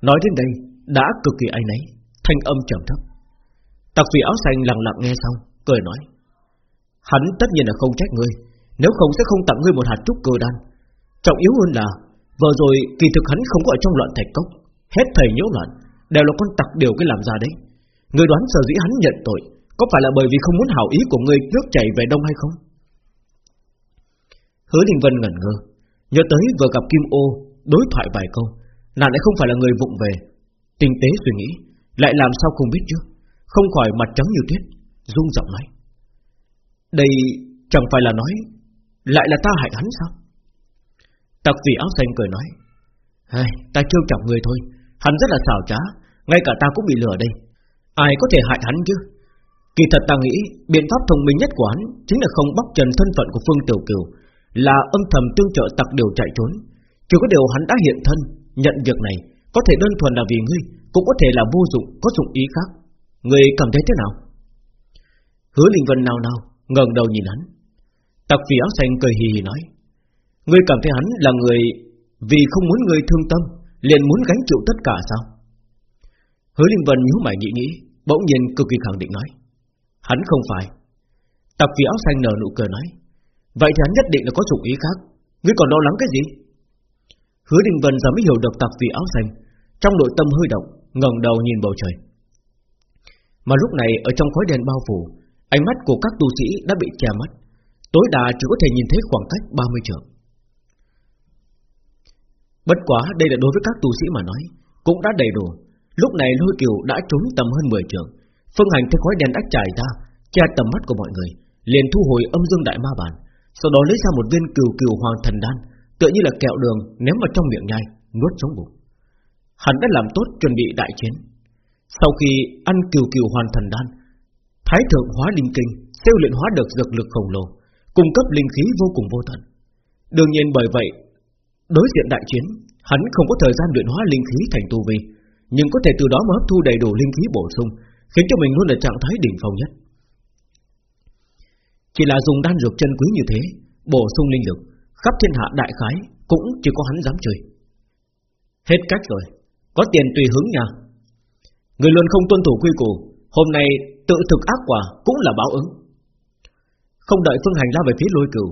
Nói đến đây, đã cực kỳ ai nấy Thanh âm trầm thấp. Tặc phỉ áo xanh lặng lặng nghe xong, Cười nói, Hắn tất nhiên là không trách ngươi, Nếu không sẽ không tặng ngươi một hạt trúc cơ đan. Trọng yếu hơn là Vừa rồi kỳ thực hắn không có ở trong loạn thạch cốc. Hết thầy nhiễu loạn, Đều là con tặc điều cái làm ra đấy. Người đoán sở dĩ hắn nhận tội, Có phải là bởi vì không muốn hảo ý của ngươi nước chảy về đông hay không? Hứa Đình Vân ngẩn ngơ, Nhớ tới vừa gặp Kim Ô, Đối thoại vài câu, Nàng lại không phải là người vụng về. Tinh tế suy nghĩ, Lại làm sao không biết chứ? Không khỏi mặt trắng như tuyết, rung giọng nói. Đây chẳng phải là nói, Lại là ta hại hắn sao? Tặc vì áo xanh cười nói Hay, Ta trêu chọc người thôi Hắn rất là xảo trá Ngay cả ta cũng bị lừa đây. Ai có thể hại hắn chứ? Kỳ thật ta nghĩ biện pháp thông minh nhất của hắn Chính là không bóc trần thân phận của Phương Tiểu Kiều Là âm thầm tương trợ tặc điều chạy trốn. Chỉ có điều hắn đã hiện thân Nhận việc này Có thể đơn thuần là vì ngươi Cũng có thể là vô dụng, có dụng ý khác. Ngươi cảm thấy thế nào? Hứa Linh Vân nào nào ngẩng đầu nhìn hắn. Tặc vì áo xanh cười hì hì nói Ngươi cảm thấy hắn là người Vì không muốn ngươi thương tâm, Liền muốn gánh chịu tất cả sao? Hứa Linh Vân nhíu mày nghĩ nghĩ, Bỗng nhiên cực kỳ khẳng định nói, Hắn không phải. Tạp vì áo xanh nở nụ cười nói, Vậy thì hắn nhất định là có dụng ý khác. Ngươi còn lo lắng cái gì? Hứa Đình Vân giờ mới hiểu được tạp vì áo xanh, Trong nội tâm hơi động, ngẩng đầu nhìn bầu trời. Mà lúc này, ở trong khói đèn bao phủ, Ánh mắt của các tu sĩ đã bị che mất Tối đa chỉ có thể nhìn thấy khoảng cách 30 trượng. Bất quá đây là đối với các tu sĩ mà nói, Cũng đã đầy đủ. Lúc này lôi kiều đã trốn tầm hơn 10 trường. Phương hành theo khói đen đã trải ra, Che tầm mắt của mọi người, liền thu hồi âm dương đại ma bản Sau đó lấy ra một viên cừu cừu hoàng thần đan, Tựa như là kẹo đường ném vào trong miệng nhai, Nuốt xuống bụng. Hắn đã làm tốt chuẩn bị đại chiến. Sau khi ăn cừu cừu hoàn thần đan, Thái thượng hóa linh kinh Tiêu luyện hóa được dược lực khổng lồ, Cung cấp linh khí vô cùng vô tận. Đương nhiên bởi vậy Đối diện đại chiến, Hắn không có thời gian luyện hóa linh khí thành tu vi, Nhưng có thể từ đó mà hấp thu đầy đủ linh khí bổ sung, Khiến cho mình luôn ở trạng thái đỉnh phong nhất. Chỉ là dùng đan dược chân quý như thế, Bổ sung linh lực, Khắp thiên hạ đại khái Cũng chỉ có hắn dám chơi. Hết cách rồi, Có tiền tùy hướng nhà Người luôn không tuân thủ quy củ, Hôm nay tự thực ác quả cũng là báo ứng. Không đợi phương hành lao về phía lôi cửu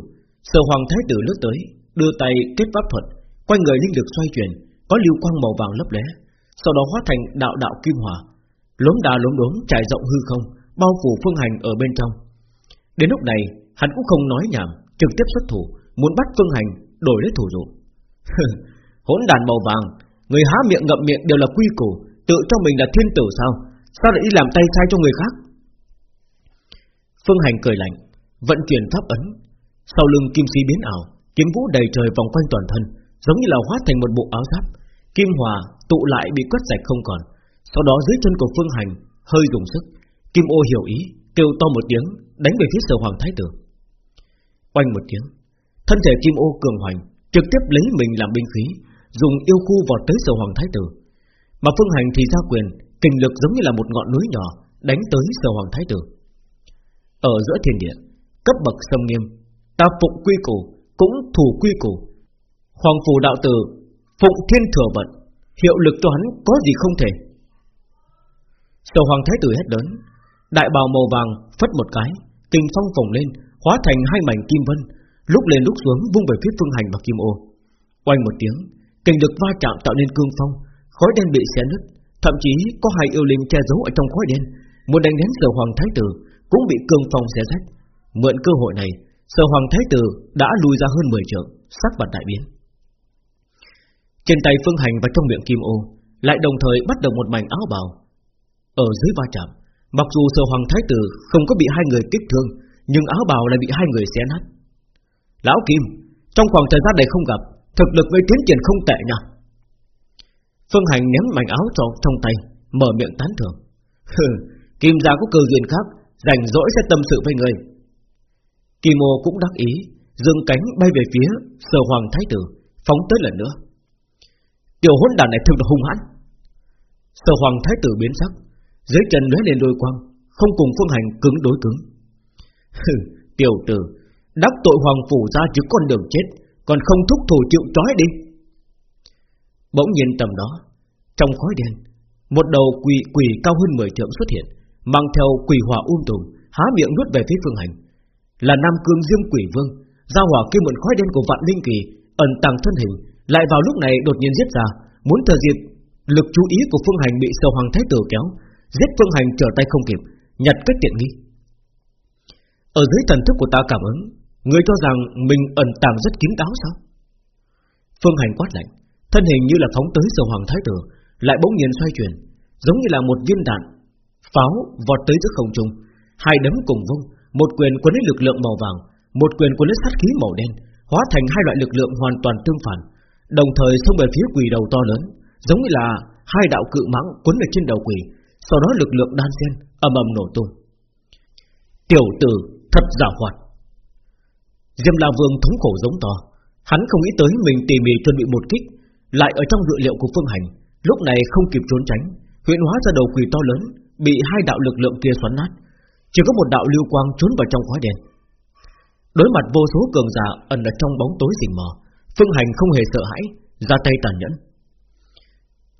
Sở hoàng thái tử lướt tới Đưa tay kết pháp thuật Quanh người linh lực xoay chuyển Có lưu quang màu vàng lấp lóe, Sau đó hóa thành đạo đạo kim hỏa Lốm đà lốm đốm trải rộng hư không Bao phủ phương hành ở bên trong. Đến lúc này hắn cũng không nói nhảm Trực tiếp xuất thủ Muốn bắt phương hành đổi lấy thủ dụ. Hỗn đàn màu vàng Người há miệng ngậm miệng đều là quy củ Tự cho mình là thiên tử sao? Sao lại đi làm tay sai cho người khác? Phương hành cười lạnh Vận chuyển pháp ấn Sau lưng kim si biến ảo Kiếm vũ đầy trời vòng quanh toàn thân, Giống như là hóa thành một bộ áo giáp. Kim hòa tụ lại bị quét sạch không còn. Sau đó dưới chân của Phương Hành Hơi dùng sức. Kim ô hiểu ý, Kêu to một tiếng, Đánh về phía sở hoàng thái tử. Oanh một tiếng, Thân thể kim ô cường hoành, Trực tiếp lấy mình làm binh khí, Dùng yêu khu vọt tới sở hoàng thái tử. Mà Phương Hành thì ra quyền, Kinh lực giống như là một ngọn núi nhỏ, Đánh tới sở hoàng thái tử. Ở giữa thiên địa, Cấp bậc sâm nghiêm, Ta phụng quy củ cũng thủ quy củ. Hoàng phủ đạo tử phụng thiên thừa vận, hiệu lực cho hắn có gì không thể. Sở hoàng thái tử hét lớn, đại bào màu vàng phất một cái, kinh phong phồng lên, hóa thành hai mảnh kim vân, lúc lên lúc xuống vung về phía phương hành và kim ô. Quanh một tiếng, kinh lực va chạm tạo nên cương phong, khói đen bị xé nứt, thậm chí có hai yêu linh che giấu ở trong khói đen, muốn đánh đến sở hoàng thái tử cũng bị cương phong xé rách. Mượn cơ hội này, Sở Hoàng Thái Tử đã lùi ra hơn 10 trượng, sắc mặt đại biến. Trên tay Phương Hành và trong miệng Kim Ô lại đồng thời bắt đầu một mảnh áo bào. Ở dưới va chạm, mặc dù Sở Hoàng Thái Tử không có bị hai người kích thương, nhưng áo bào lại bị hai người xé nát. Lão Kim, trong khoảng thời gian này không gặp, thực lực với tiến triển không tệ nha. Phương Hành ném mảnh áo trong trong tay, mở miệng tán thưởng. Kim gia có cơ duyên khác, rảnh rỗi sẽ tâm sự với người. Kỳ mô cũng đắc ý dương cánh bay về phía Sở Hoàng Thái Tử, Phóng tới lần nữa. Tiểu hỗn đàn này thực là hung hãn. Sở Hoàng Thái Tử biến sắc, Dưới chân lóe lên đôi quang, Không cùng phương hành cứng đối cứng. Tiểu tử, Đắc tội Hoàng Phủ ra chứ con đường chết, Còn không thúc thủ chịu trói đi. Bỗng nhiên tầm đó, Trong khói đen, Một đầu quỷ quỷ cao hơn 10 trượng xuất hiện, Mang theo quỷ hỏa um tùm, Há miệng nuốt về phía phương hành là Nam Cương Diêm Quỷ Vương, giao hỏa kia mượn khói đen của Vạn Linh Kỳ, ẩn tàng thân hình, lại vào lúc này đột nhiên giết ra, muốn thừa dịp lực chú ý của Phương Hành bị Sầu Hoàng Thái Tử kéo, giết Phương Hành trở tay không kịp, nhặt cái tiện nghi. Ở dưới thần thức của ta cảm ứng, người cho rằng mình ẩn tàng rất kín đáo sao? Phương Hành quát lạnh, thân hình như là phóng tới Sầu Hoàng Thái Tử, lại bỗng nhiên xoay chuyển, giống như là một viên đạn pháo vọt tới giữa không trung, hai đấm cùng vung, một quyền cuốn lấy lực lượng màu vàng, một quyền cuốn lấy sát khí màu đen, hóa thành hai loại lực lượng hoàn toàn tương phản, đồng thời xông về phía quỷ đầu to lớn, giống như là Hai đạo cự mãng cuốn ở trên đầu quỷ Sau đó lực lượng đan xen ầm ầm nổ tung. Tiểu tử thật giả hoạt. Diêm La Vương thống khổ giống to Hắn không nghĩ tới mình tỉ mỉ chuẩn bị một kích Lại ở trong dự liệu của Phương Hành Lúc này không kịp trốn tránh huyễn hóa ra đầu quỷ to lớn Bị hai đạo lực lượng kia xoắn nát. Chỉ có một đạo lưu quang trốn vào trong khói đen. Đối mặt vô số cường giả Ẩn ở trong bóng tối rình mò, Phương Hành không hề sợ hãi, Ra tay tàn nhẫn.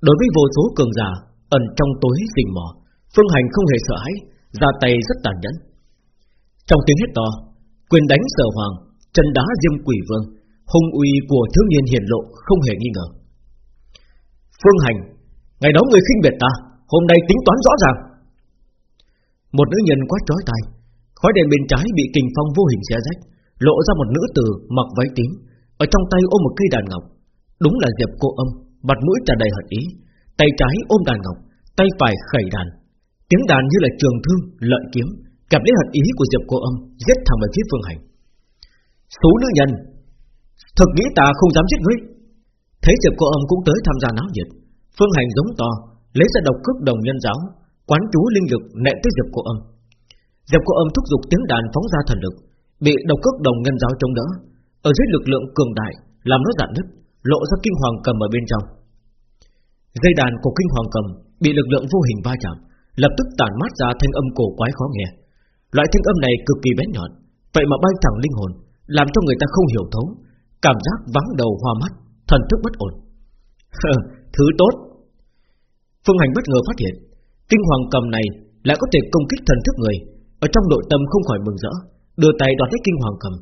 Đối với vô số cường giả Ẩn trong tối rình mò, Phương Hành không hề sợ hãi, Ra tay rất tàn nhẫn. Trong tiếng hét to, Quyền đánh sở hoàng, Chân đá diêm quỷ vương, Hung uy của thiếu niên hiển lộ không hề nghi ngờ. Phương Hành, Ngày đó người khinh biệt ta, Hôm nay tính toán rõ ràng. Một nữ nhân quá trói tai Khói đèn bên trái bị kình phong vô hình xé rách Lộ ra một nữ tử mặc váy tím Ở trong tay ôm một cây đàn ngọc. Đúng là Diệp cô âm Mặt mũi tràn đầy hận ý Tay trái ôm đàn ngọc Tay phải khẩy đàn. Tiếng đàn như là trường thương, lợi kiếm cặp lấy hận ý của Diệp cô âm Giết thẳng về phía Phương Hành. Số nữ nhân Thực nghĩ ta không dám giết ngươi. Thấy Diệp cô âm cũng tới tham gia náo nhiệt Phương Hành giống to Lấy ra độc cước đồng nhân giáo Quán chú linh lực nện tới Diệp cô âm. Diệp cô âm thúc giục tiếng đàn phóng ra thần lực, Bị độc cước đồng ngân giáo chống đỡ. Ở dưới lực lượng cường đại, Làm nó dạn nứt, Lộ ra kinh hoàng cầm ở bên trong. Dây đàn của kinh hoàng cầm Bị lực lượng vô hình va chạm, Lập tức tản mát ra thanh âm cổ quái khó nghe. Loại thanh âm này cực kỳ bén nhọn, Vậy mà bay thẳng linh hồn, Làm cho người ta không hiểu thấu, Cảm giác vắng đầu hoa mắt, Thần thức bất ổn. Thứ tốt. Phương Hành bất ngờ phát hiện Kinh hoàng cầm này lại có thể công kích thần thức người. Ở trong nội tâm không khỏi mừng rỡ, Đưa tay đoạt lấy kinh hoàng cầm,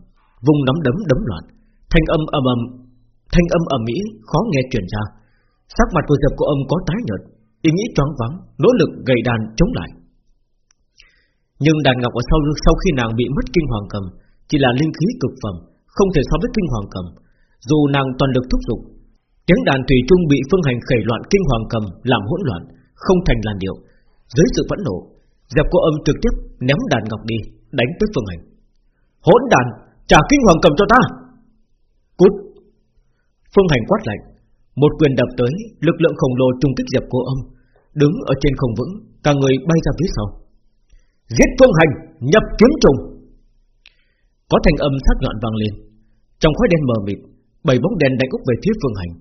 Vùng nắm đấm đấm loạn. Thanh âm ầm ầm, Thanh âm ầm mỹ khó nghe truyền ra. Sắc mặt của Diệp Cô Âm có tái nhợt, Ý nghĩ choáng vắng Nỗ lực gầy đàn chống lại. Nhưng đàn ngọc ở sau sau khi nàng bị mất kinh hoàng cầm, Chỉ là linh khí cực phẩm, Không thể so với kinh hoàng cầm. Dù nàng toàn lực thúc giục, Tiếng đàn tùy trung bị phương hành khởi loạn kinh hoàng cầm Làm hỗn loạn, Không thành làn điệu. Dưới sự phẫn nộ Diệp cô âm trực tiếp ném đàn ngọc đi, Đánh tới phương hành. Hỗn đàn, trả kinh hoàng cầm cho ta. Cút. Phương hành quát lạnh, Một quyền đập tới, Lực lượng khổng lồ trung kích Diệp cô âm. Đứng ở trên không vững, Cả người bay ra phía sau. Giết phương hành, nhập kiếm trùng. Có thành âm sắc nhọn vang lên. Trong khói đen mờ mịt, Bảy bóng đèn đánh úp về phía phương hành.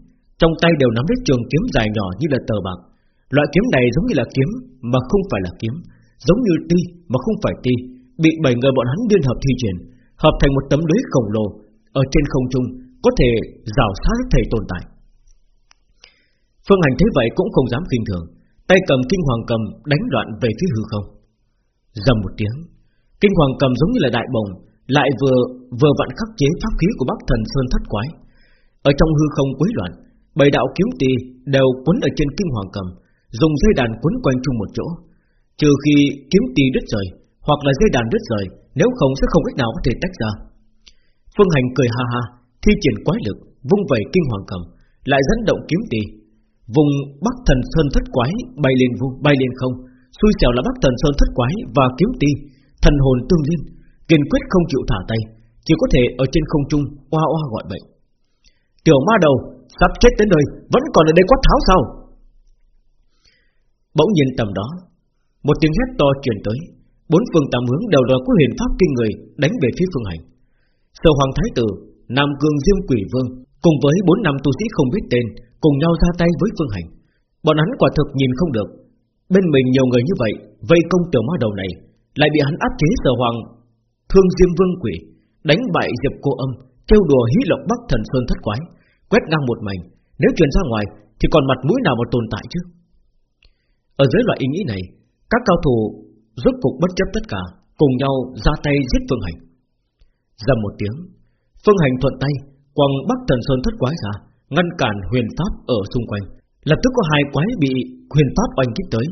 Trong tay đều nắm lấy trường kiếm dài nhỏ như là tờ bạc. Loại kiếm này giống như là kiếm Mà không phải là kiếm. Giống như ti mà không phải ti Bị bảy người bọn hắn liên hợp thi triển Hợp thành một tấm lưới khổng lồ. Ở trên không trung có thể rào sát thể tồn tại. Phương Hành thấy vậy cũng không dám kinh thường. Tay cầm kinh hoàng cầm đánh loạn về phía hư không. Dầm một tiếng Kinh hoàng cầm giống như là đại bồng Lại vừa vừa vặn khắc chế pháp khí của Bắc Thần Sơn Thất Quái. Ở trong hư không quấy loạn Bảy đạo kiếm ti đều quấn ở trên kinh hoàng cầm, dùng dây đàn quấn quanh chung một chỗ. Trừ khi kiếm tì đứt rời, hoặc là dây đàn đứt rời, nếu không sẽ không cách nào có thể tách ra. Phương Hành cười ha ha, thi triển quái lực, vung vẩy kinh hoàng cầm, lại dẫn động kiếm tì. vùng Bắc Thần Sơn thất quái bay lên vung bay lên không, xui xẻo là Bắc Thần Sơn thất quái và kiếm tì, thần hồn tương liên, kiên quyết không chịu thả tay, chỉ có thể ở trên không trung oa oa gọi bệnh. Tiểu ma đầu Sắp chết đến nơi Vẫn còn ở đây quát tháo sao Bỗng nhiên tầm đó, Một tiếng hét to truyền tới. Bốn phương tám hướng đều là có huyền pháp kinh người Đánh về phía phương hành. Sở Hoàng Thái Tử, Nam Cương Diêm Quỷ Vương, Cùng với bốn năm tu sĩ không biết tên, Cùng nhau ra tay với phương hành. Bọn hắn quả thực nhìn không được. Bên mình nhiều người như vậy, Vây công tiểu ma đầu này, Lại bị hắn áp chế sở hoàng Thương Diêm Vương Quỷ, Đánh bại Diệp Cô Âm, Trêu đùa hí lộc Bắc Thần Sơn thất quái, Quét ngang một mảnh. Nếu truyền ra ngoài, Thì còn mặt mũi nào mà tồn tại chứ? Ở dưới loại ý nghĩ này Các cao thủ rốt cục bất chấp tất cả Cùng nhau ra tay giết Phương Hành. Dầm một tiếng Phương Hành thuận tay Quăng Bắc Thần Sơn thất quái ra Ngăn cản huyền pháp ở xung quanh. Lập tức có hai quái bị huyền pháp oanh kích tới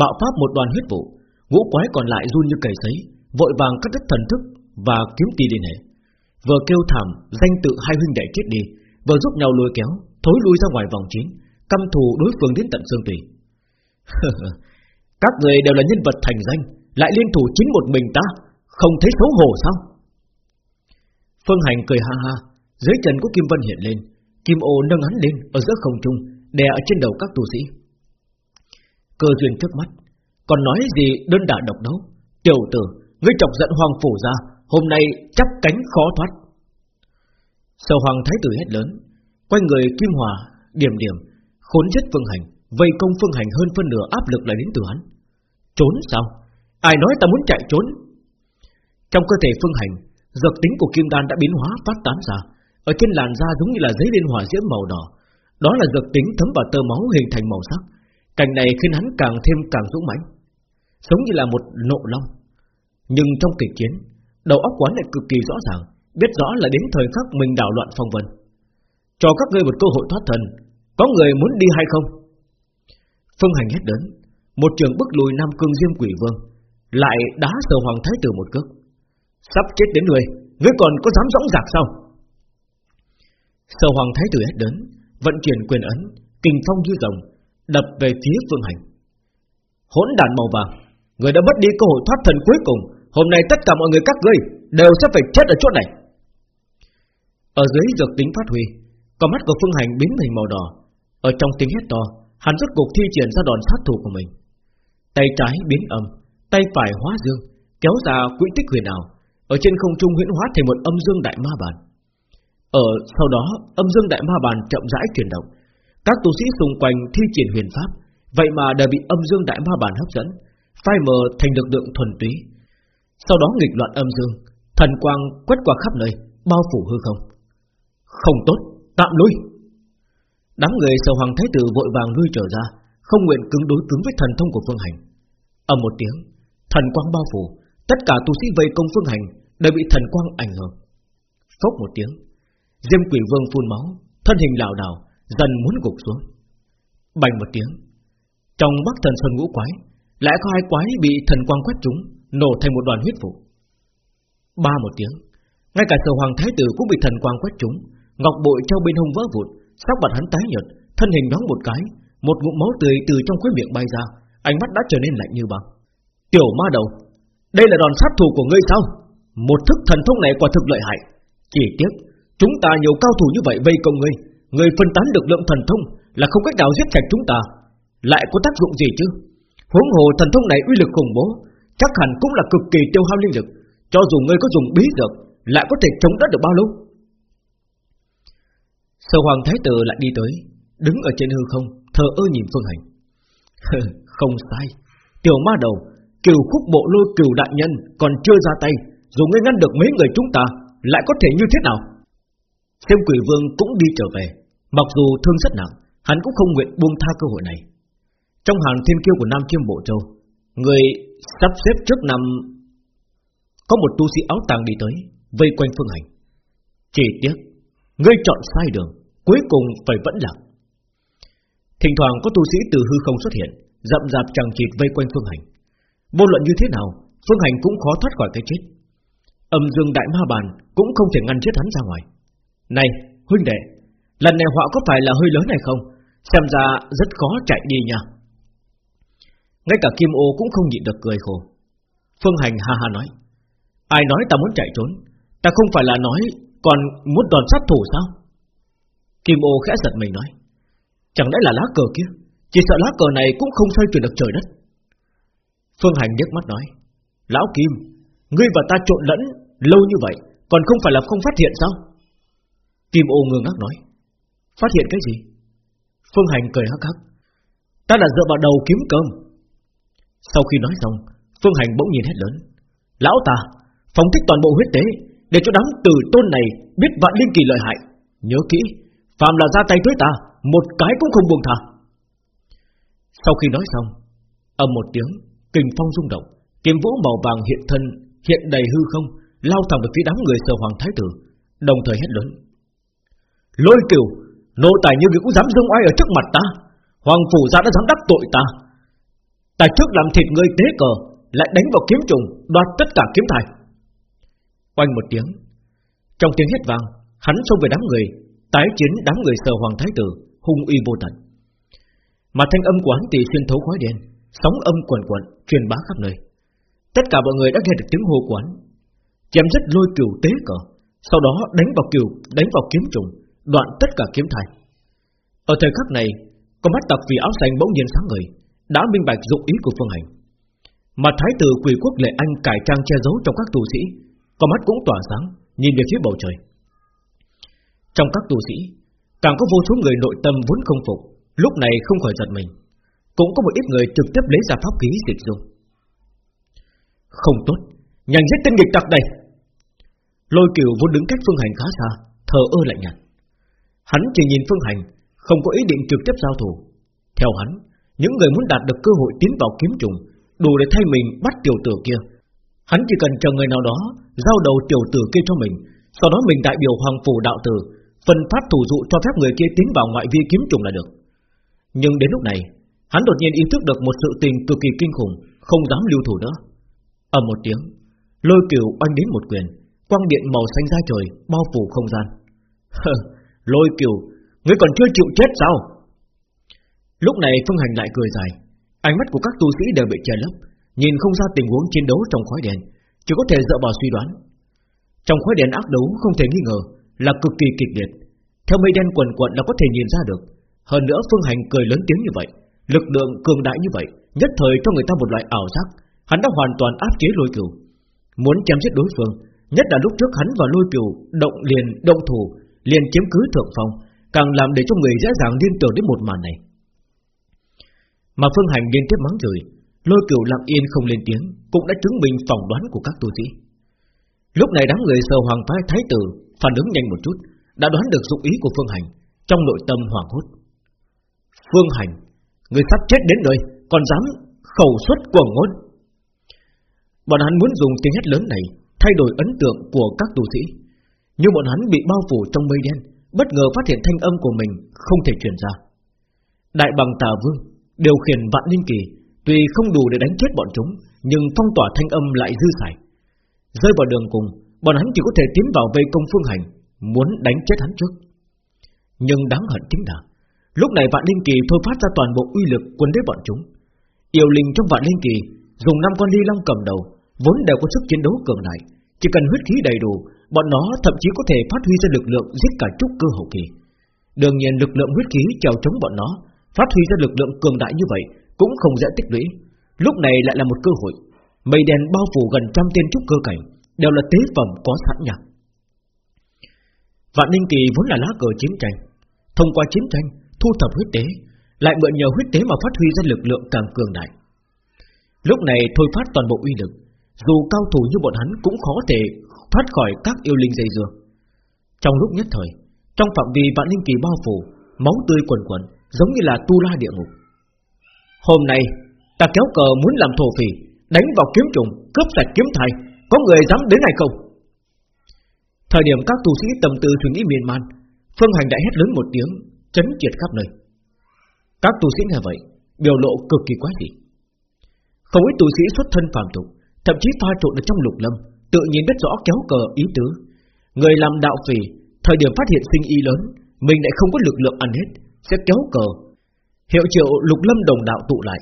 Bạo pháp một đoàn huyết vụ. Ngũ quái còn lại run như cầy sấy Vội vàng cắt đứt thần thức Và kiếm ti liên hệ. Vừa kêu thảm danh tự hai huynh đệ chết đi vừa giúp nhau lôi kéo, thối lui ra ngoài vòng chiến, căm thù đối phương đến tận xương tủy. Các người đều là nhân vật thành danh, lại liên thủ chính một mình ta, không thấy xấu hổ sao? Phương Hành cười ha ha, dưới chân của Kim Vân hiện lên, Kim ô nâng hắn lên ở giữa không trung, đè ở trên đầu các tu sĩ. Cơ duyên trước mắt Còn nói gì đơn đả độc đấu Tiểu tử Ngươi chọc giận hoàng phủ ra Hôm nay chắc cánh khó thoát Sầu hoàng thái tử hét lớn Quanh người kim hòa Điểm điểm Khốn chết phương hành Vây công phương hành hơn phân nửa áp lực lại đến từ hắn. Trốn sao? Ai nói ta muốn chạy trốn? Trong cơ thể phương hành, Dược tính của kim đan đã biến hóa phát tán ra. Ở trên làn da giống như là giấy liên hỏa diễm màu đỏ. Đó là dược tính thấm vào tơ máu hình thành màu sắc. Cảnh này khiến hắn càng thêm càng dũng mãnh. Giống như là một nộ long. Nhưng trong kịch chiến, Đầu óc quán lại cực kỳ rõ ràng, Biết rõ là đến thời khắc mình đảo loạn phong vân. Cho các ngươi một cơ hội thoát thần Có người muốn đi hay không? Phương hành hét lớn, Một trường bức lùi Nam Cương Diêm Quỷ Vương, Lại đá sờ Hoàng Thái Tử một cước. Sắp chết đến người, Ngươi còn có dám dõng dạc sao? Sờ Hoàng Thái Tử hét lớn, Vận chuyển quyền ấn, Kình phong như rồng, Đập về phía Phương Hành. Hỗn đàn màu vàng, Người đã mất đi cơ hội thoát thần cuối cùng, Hôm nay tất cả mọi người các ngươi Đều sẽ phải chết ở chỗ này. Ở dưới dược tính phát huy, Con mắt của Phương Hành biến thành màu đỏ, Ở trong tiếng hét to Hắn rốt cuộc thi triển ra đòn sát thủ của mình. Tay trái biến âm Tay phải hóa dương Kéo ra quỹ tích huyền ảo. Ở trên không trung huyễn hóa thành một âm dương đại ma bàn. Ở sau đó Âm dương đại ma bàn chậm rãi chuyển động. Các tu sĩ xung quanh thi triển huyền pháp Vậy mà đều bị âm dương đại ma bàn hấp dẫn phai mờ thành lực lượng thuần túy. Sau đó nghịch loạn âm dương Thần quang quét qua khắp nơi Bao phủ hư không. Không tốt, tạm lui. Đám người sầu hoàng thái tử vội vàng lui trở ra Không nguyện cứng đối cứng với thần thông của Phương Hành. Ầm một tiếng Thần quang bao phủ Tất cả tu sĩ vây công Phương Hành Đều bị thần quang ảnh hưởng. Phốc một tiếng Diêm quỷ vương phun máu Thân hình lảo đảo Dần muốn gục xuống. Bành một tiếng Trong bắc thần sơn ngũ quái Lại có hai quái bị thần quang quét trúng nổ thành một đoàn huyết vụ. Ba một tiếng, ngay cả sở hoàng thái tử cũng bị thần quang quét trúng, ngọc bội treo bên hông vỡ vụn, sắc mặt hắn tái nhợt, thân hình nhoáng một cái, một ngụm máu tươi từ trong khóe miệng bay ra, ánh mắt đã trở nên lạnh như băng. Tiểu ma đầu, đây là đòn sát thủ của ngươi sao? Một thức thần thông này quả thực lợi hại. Chỉ tiếc, chúng ta nhiều cao thủ như vậy vây công ngươi, ngươi phân tán được lượng thần thông là không cách nào giết sạch chúng ta, lại có tác dụng gì chứ? Huống hồ thần thông này uy lực khủng bố, chắc hẳn cũng là cực kỳ tiêu hao linh lực. Cho dù ngươi có dùng bí dược, lại có thể chống đỡ được bao lâu? Sở Hoàng Thái Tử lại đi tới, đứng ở trên hư không, thờ ơ nhìn Phương Hành. không sai, tiểu ma đầu, cửu khúc bộ lôi cửu đại nhân còn chưa ra tay, dù ngươi ngăn được mấy người chúng ta, lại có thể như thế nào? Xem quỷ vương cũng đi trở về, mặc dù thương rất nặng, hắn cũng không nguyện buông tha cơ hội này. Trong hàng thiên kiêu của Nam Chiêm Bộ Châu, người Sắp xếp trước năm Có một tu sĩ áo tàng đi tới Vây quanh phương hành Chỉ tiếc Ngươi chọn sai đường Cuối cùng phải vẫn lạc. Thỉnh thoảng có tu sĩ từ hư không xuất hiện Dậm dạp chẳng chịt vây quanh phương hành. Vô luận như thế nào, Phương hành cũng khó thoát khỏi cái chết. Âm dương đại ma bàn Cũng không thể ngăn chết hắn ra ngoài. Này, huynh đệ, Lần này họa có phải là hơi lớn hay không? Xem ra rất khó chạy đi nha. Ngay cả Kim Ô cũng không nhịn được cười khổ. Phương Hành ha ha nói, Ai nói ta muốn chạy trốn? Ta không phải là nói Còn muốn đòn sát thủ sao? Kim Ô khẽ giật mình nói, Chẳng lẽ là lá cờ kia? Chỉ sợ lá cờ này cũng không xoay chuyển được trời đất. Phương Hành nhếch mắt nói, Lão Kim, Ngươi và ta trộn lẫn lâu như vậy, Còn không phải là không phát hiện sao? Kim ô ngơ ngác nói, Phát hiện cái gì? Phương Hành cười hắc hắc, Ta là dựa vào đầu kiếm cơm. Sau khi nói xong, Phương Hành bỗng nhìn hết lớn, Lão ta, phóng thích toàn bộ huyết tế Để cho đám tử tôn này biết vạn linh kỳ lợi hại. Nhớ kỹ Phạm là ra tay với ta, Một cái cũng không buông thả Sau khi nói xong, Âm một tiếng Kình phong rung động, Kiếm vũ màu vàng hiện thân, Hiện đầy hư không, Lao thẳng về phía đám người sở hoàng thái tử, Đồng thời hét lớn. Lôi kiều, Nô tài như người cũng dám dung ai ở trước mặt ta, Hoàng phủ gia đã dám đắc tội ta. Ta trước làm thịt người tế cờ, Lại đánh vào kiếm trùng, Đoạt tất cả kiếm thải Oanh một tiếng, Trong tiếng hét vang, Hắn xông về đám người Tái chiến đám người sờ hoàng thái tử, Hung uy vô tận. Mà thanh âm của hắn tỷ xuyên thấu khói đen, Sóng âm quần quần, truyền bá khắp nơi. Tất cả mọi người đã nghe được tiếng hô quán Chém rất lôi kiều tế cờ, Sau đó đánh vào kiều, Đánh vào kiếm trùng, Đoạn tất cả kiếm thai. Ở thời khắc này, Con mắt tặc vì áo xanh bỗng nhiên sáng người Đã minh bạch dụng ý của Phương Hành. Mà thái tử quỷ quốc lệ anh cải trang che giấu trong các tù sĩ, con mắt cũng tỏa sáng, Nhìn về phía bầu trời. Trong các tu sĩ, Càng có vô số người nội tâm vốn không phục, Lúc này không khỏi giật mình. Cũng có một ít người trực tiếp lấy ra pháp khí dịch dung Không tốt, Nhanh giết tên nghịch tặc này. Lôi kiều vốn đứng cách phương hành khá xa, Thờ ơ lạnh nhạt. Hắn chỉ nhìn phương hành, Không có ý định trực tiếp giao thủ. Theo hắn, Những người muốn đạt được cơ hội tiến vào kiếm trùng, Đủ để thay mình bắt tiểu tử kia. Hắn chỉ cần chờ người nào đó Giao đầu tiểu tử kia cho mình, Sau đó mình đại biểu hoàng phủ đạo tử Phần phát thủ dụ cho phép người kia tiến vào ngoại vi kiếm trùng là được. Nhưng đến lúc này, Hắn đột nhiên ý thức được một sự tình cực kỳ kinh khủng, Không dám lưu thủ nữa. Ở một tiếng, Lôi kiều oanh đến một quyền, Quang điện màu xanh ra trời Bao phủ không gian. Lôi kiều, Ngươi còn chưa chịu chết sao? Lúc này Phương Hành lại cười dài, Ánh mắt của các tu sĩ đều bị che lấp, Nhìn không ra tình huống chiến đấu trong khói đèn, Chỉ có thể dựa vào suy đoán. Trong khói đèn ác đấu không thể nghi ngờ là cực kỳ kịch liệt. Theo mây đen quần quần đã có thể nhìn ra được. Hơn nữa, Phương Hành cười lớn tiếng như vậy, Lực lượng cường đại như vậy, Nhất thời cho người ta một loại ảo giác. Hắn đã hoàn toàn áp chế lôi cửu. Muốn chém giết đối phương, Nhất là lúc trước hắn và lôi cửu Động liền động thủ, liền chiếm cứ thượng phong, Càng làm để cho người dễ dàng liên tưởng đến một màn này. Mà Phương Hành liên tiếp mắng chửi, Lôi cửu lặng yên không lên tiếng, Cũng đã chứng minh phỏng đoán của các tu sĩ. Lúc này đám người sờ hoàng phái thái tử Phản ứng nhanh một chút Đã đoán được dụng ý của Phương Hành Trong nội tâm hoảng hốt. Phương Hành Người sắp chết đến nơi Còn dám khẩu xuất cuồng ngôn? Bọn hắn muốn dùng tiếng hét lớn này Thay đổi ấn tượng của các tu sĩ Nhưng bọn hắn bị bao phủ trong mây đen Bất ngờ phát hiện thanh âm của mình Không thể truyền ra. Đại bằng tà vương Điều khiển vạn linh kỳ Tuy không đủ để đánh chết bọn chúng Nhưng phong tỏa thanh âm lại dư sải, Rơi vào đường cùng Bọn hắn chỉ có thể tiến vào vây công phương hành, Muốn đánh chết hắn trước. Nhưng đáng hận chính là, Lúc này vạn linh kỳ thôi phát ra toàn bộ uy lực quân đế bọn chúng. Yêu linh trong vạn linh kỳ Dùng năm con ly long cầm đầu, Vốn đều có sức chiến đấu cường đại. Chỉ cần huyết khí đầy đủ, Bọn nó thậm chí có thể phát huy ra lực lượng giết cả trúc cơ hậu kỳ. Đương nhiên lực lượng huyết khí chèo chống bọn nó, Phát huy ra lực lượng cường đại như vậy Cũng không dễ tích lũy. Lúc này lại là một cơ hội, Mây đen bao phủ gần trăm tên trúc cơ cảnh. Đều là tế phẩm có sẵn nhạc Vạn Ninh Kỳ vốn là lá cờ chiến tranh. Thông qua chiến tranh, Thu thập huyết tế, Lại mượn nhờ huyết tế mà phát huy ra lực lượng càng cường đại. Lúc này thôi phát toàn bộ uy lực, Dù cao thủ như bọn hắn cũng khó thể thoát khỏi các yêu linh dây dưa. Trong lúc nhất thời, Trong phạm vi vạn linh kỳ bao phủ, Máu tươi quần quần, Giống như là tu la địa ngục. Hôm nay, ta kéo cờ muốn làm thổ phỉ, Đánh vào kiếm trùng, Cướp sạch kiếm thai. Có người dám đến này không? Thời điểm các tu sĩ tầm tư suy nghĩ miên man, Phương Hành đã hét lớn một tiếng, Chấn triệt khắp nơi. Các tu sĩ nghe vậy, Biểu lộ cực kỳ quái dị. Không ít tu sĩ xuất thân phàm tục, Thậm chí pha trộn ở trong lục lâm, Tự nhiên biết rõ kéo cờ ý tứ. Người làm đạo phỉ Thời điểm phát hiện sinh y lớn, Mình lại không có lực lượng ăn hết, Sẽ kéo cờ. Hiệu triệu lục lâm đồng đạo tụ lại,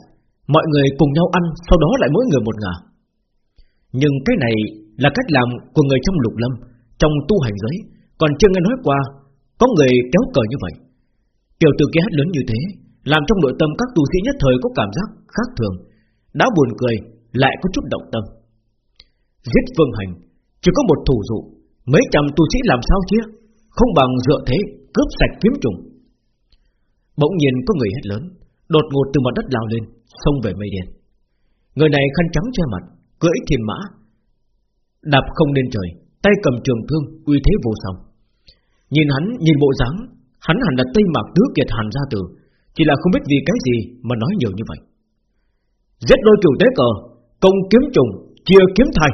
Mọi người cùng nhau ăn, Sau đó lại mỗi người một ngả. Nhưng cái này là cách làm của người trong lục lâm, Trong tu hành giới. Còn chưa nghe nói qua, Có người kéo cờ như vậy. Tiểu tử kia hát lớn như thế, Làm trong nội tâm các tu sĩ nhất thời có cảm giác khác thường. Đã buồn cười, Lại có chút động tâm. Giết phương hành, Chỉ có một thủ dụ. Mấy trăm tu sĩ làm sao chứ? Không bằng dựa thế, cướp sạch kiếm trùng. Bỗng nhiên có người hét lớn, Đột ngột từ mặt đất lao lên, Xông về mây đen. Người này khăn trắng che mặt Cưỡi thiên mã. Đạp không lên trời, Tay cầm trường thương, uy thế vô song. Nhìn hắn, nhìn bộ dáng, Hắn hẳn là Tây Mạc Tứ Kiệt Hàn gia tử, Chỉ là không biết vì cái gì mà nói nhiều như vậy. Giết đôi chủ tế cờ, Công kiếm trùng, Chia kiếm thay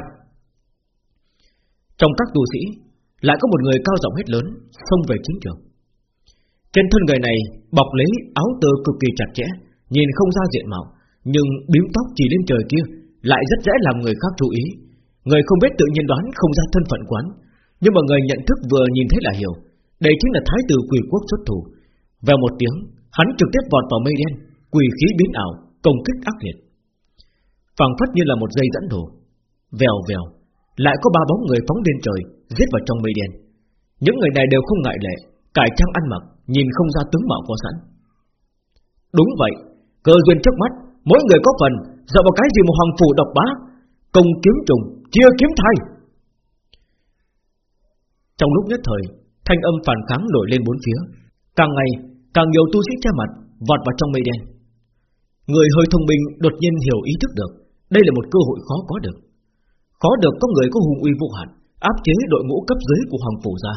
Trong các tu sĩ, Lại có một người cao giọng hết lớn, Xông về chiến trường. Trên thân người này bọc lấy áo tơ cực kỳ chặt chẽ, Nhìn không ra diện mạo, Nhưng bím tóc chỉ lên trời kia lại rất dễ làm người khác chú ý. Người không biết tự nhiên đoán không ra thân phận quán. Nhưng mà người nhận thức vừa nhìn thấy là hiểu. Đây chính là thái tử quỷ quốc xuất thủ. Về một tiếng, Hắn trực tiếp vọt vào mây đen Quỷ khí biến ảo, Công kích ác liệt. Phảng phất như là một dây dẫn đồ Vèo vèo, Lại có ba bóng người phóng lên trời, Giết vào trong mây đen. Những người này đều không ngại lệ, Cải trang ăn mặc, Nhìn không ra tướng mạo có sẵn. Đúng vậy, Cơ duyên trước mắt Mỗi người có phần Dựa vào cái gì mà hoàng phủ độc bá? Công kiếm trùng Chia kiếm thay. Trong lúc nhất thời Thanh âm phản kháng nổi lên bốn phía. Càng ngày càng nhiều tu sĩ che mặt Vọt vào trong mây đen. Người hơi thông minh đột nhiên hiểu ý thức được Đây là một cơ hội khó có được. Khó được có người có hùng uy vô hạn Áp chế đội ngũ cấp dưới của Hoàng Phủ ra.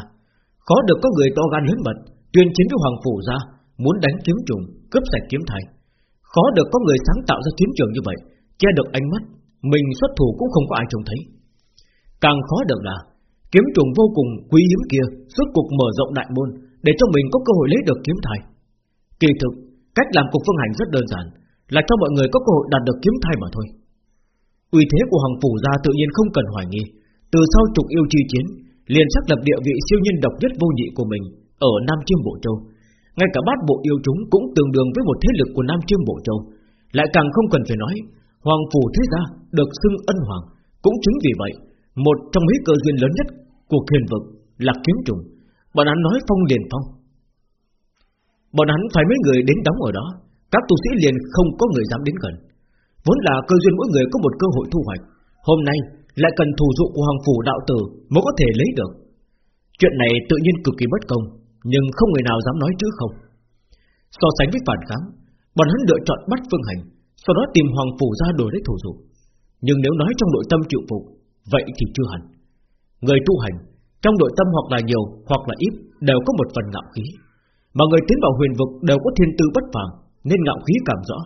Khó được có người to gan lớn mật Tuyên chiến với Hoàng Phủ ra Muốn đánh kiếm trùng, cướp sạch kiếm thành Khó được có người sáng tạo ra chiến trường như vậy, Che được ánh mắt, Mình xuất thủ cũng không có ai trông thấy. Càng khó được là, Kiếm trùng vô cùng quý hiếm kia Suốt cuộc mở rộng đại môn Để cho mình có cơ hội lấy được kiếm thai. Kỳ thực, Cách làm cục phương hành rất đơn giản, Là cho mọi người có cơ hội đạt được kiếm thai mà thôi. Uy thế của Hoàng Phủ gia tự nhiên không cần hoài nghi. Từ sau trục yêu chi chiến, liền xác lập địa vị siêu nhân độc nhất vô nhị của mình Ở Nam Chiêm Bộ Châu. Ngay cả bát bộ yêu chúng cũng tương đương với một thế lực của Nam Chiêm Bộ Châu. Lại càng không cần phải nói, Hoàng Phủ thế gia được xưng ân hoàng. Cũng chính vì vậy, Một trong mấy cơ duyên lớn nhất của kiền vực là kiếm trùng. Bọn hắn nói phong liền phong. Bọn hắn phải mấy người đến đóng ở đó. Các tu sĩ liền không có người dám đến gần. Vốn là cơ duyên mỗi người có một cơ hội thu hoạch. Hôm nay lại cần thủ dụ của Hoàng Phủ Đạo Tử Mới có thể lấy được. Chuyện này tự nhiên cực kỳ bất công. Nhưng không người nào dám nói chữ không. So sánh với phản kháng, Bọn hắn lựa chọn bắt phương hành, Sau đó tìm Hoàng Phủ ra đổi lấy thủ dụ. Nhưng nếu nói trong nội tâm chịu phục, Vậy thì chưa hẳn. Người tu hành, Trong nội tâm hoặc là nhiều, hoặc là ít, Đều có một phần ngạo khí. Mà người tiến vào huyền vực đều có thiên tư bất phàm, Nên ngạo khí cảm rõ.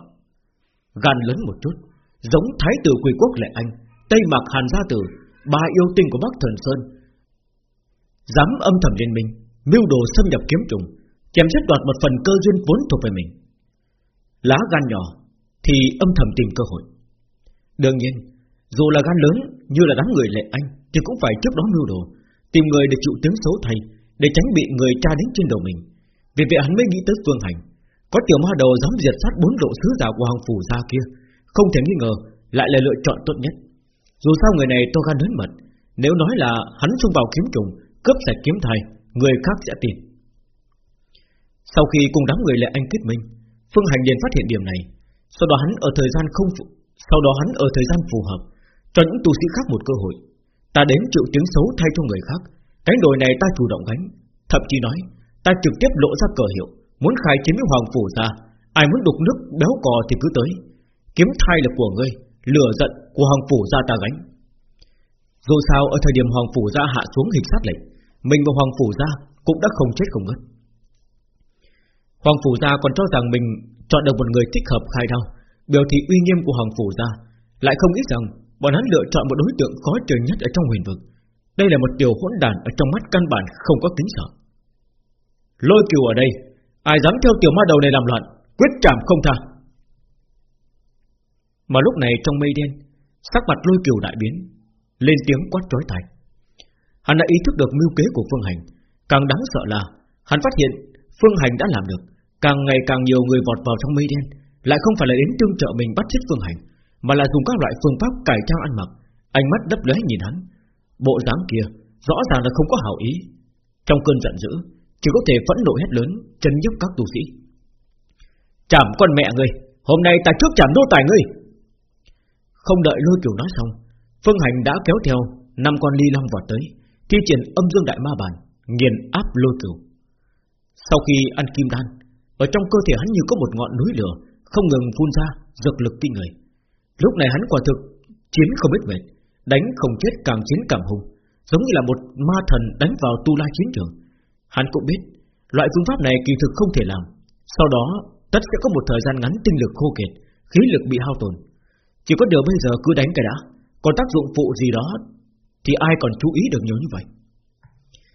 Gan lớn một chút, Giống thái tử quỳ quốc lệ anh, Tây Mạc Hàn Gia Tử, Ba yêu tinh của Bắc Thần Sơn, Dám âm thầm liên minh. Mưu đồ xâm nhập kiếm trùng, Chém giết đoạt một phần cơ duyên vốn thuộc về mình. Lá gan nhỏ Thì âm thầm tìm cơ hội. Đương nhiên, Dù là gan lớn như là đám người lệ anh Thì cũng phải trước đó mưu đồ, Tìm người để chịu tiếng xấu thay, Để tránh bị người tra đến trên đầu mình. Vì vậy hắn mới nghĩ tới phương hành. Có tiểu ma đầu dám diệt sát bốn lộ sứ giả của hoàng phủ gia kia, Không thể nghi ngờ Lại là lựa chọn tốt nhất. Dù sao người này to gan lớn mật, Nếu nói là hắn xung vào kiếm trùng, Cướp sạch kiếm thai Người khác sẽ tin. Sau khi cùng đám người lệ anh kết minh, Phương Hành liền phát hiện điểm này. Sau đó hắn ở thời gian không phù... Sau đó hắn ở thời gian phù hợp, Cho những tu sĩ khác một cơ hội. Ta đến chịu tiếng xấu thay cho người khác. Cánh đồi này ta chủ động gánh. Thậm chí nói, Ta trực tiếp lộ ra cờ hiệu, Muốn khai chiến với Hoàng Phủ ra. Ai muốn đục nước béo cò thì cứ tới. Kiếm thai là của ngươi, Lửa giận của Hoàng Phủ ra ta gánh. Dù sao, ở thời điểm Hoàng Phủ ra hạ xuống hình sát lệnh mình và Hoàng Phủ gia cũng đã không chết không ngất. Hoàng Phủ gia còn cho rằng mình Chọn được một người thích hợp khai đau, Biểu thị uy nghiêm của Hoàng Phủ gia. Lại không nghĩ rằng bọn hắn lựa chọn một đối tượng khó chơi nhất ở trong huyền vực. Đây là một điều hỗn đàn ở trong mắt căn bản không có tính sợ. Lôi kiều ở đây Ai dám theo tiểu ma đầu này làm loạn Quyết trảm không tha. Mà lúc này trong mây đen Sắc mặt lôi kiều đại biến Lên tiếng quát trói tai. Hắn đã ý thức được mưu kế của Phương Hành. Càng đáng sợ là, Hắn phát hiện Phương Hành đã làm được. Càng ngày càng nhiều người vọt vào trong mây đen. Lại không phải là đến tương trợ mình bắt chết Phương Hành, Mà là dùng các loại phương pháp cải trang ăn mặc. Ánh mắt đấp lóe nhìn hắn. Bộ dáng kia, rõ ràng là không có hảo ý. Trong cơn giận dữ, Chỉ có thể phẫn nộ hết lớn Chân nhức các tu sĩ. Chảm con mẹ ngươi, Hôm nay ta trước chảm đô tài ngươi. Không đợi lôi kiều nói xong, Phương Hành đã kéo theo năm con ly long vọt tới. Thi triển âm dương đại ma bàn, Nghiền áp lôi kiều Sau khi ăn kim đan, Ở trong cơ thể hắn như có một ngọn núi lửa, Không ngừng phun ra, dược lực kinh người. Lúc này hắn quả thực Chiến không biết mệt, Đánh không chết càng chiến càng hùng, Giống như là một ma thần đánh vào tu la chiến trường. Hắn cũng biết, Loại phương pháp này kỳ thực không thể làm. Sau đó, tất sẽ có một thời gian ngắn tinh lực khô kiệt, Khí lực bị hao tổn. Chỉ có điều bây giờ cứ đánh cái đã, Còn tác dụng phụ gì đó thì ai còn chú ý được nhiều như vậy?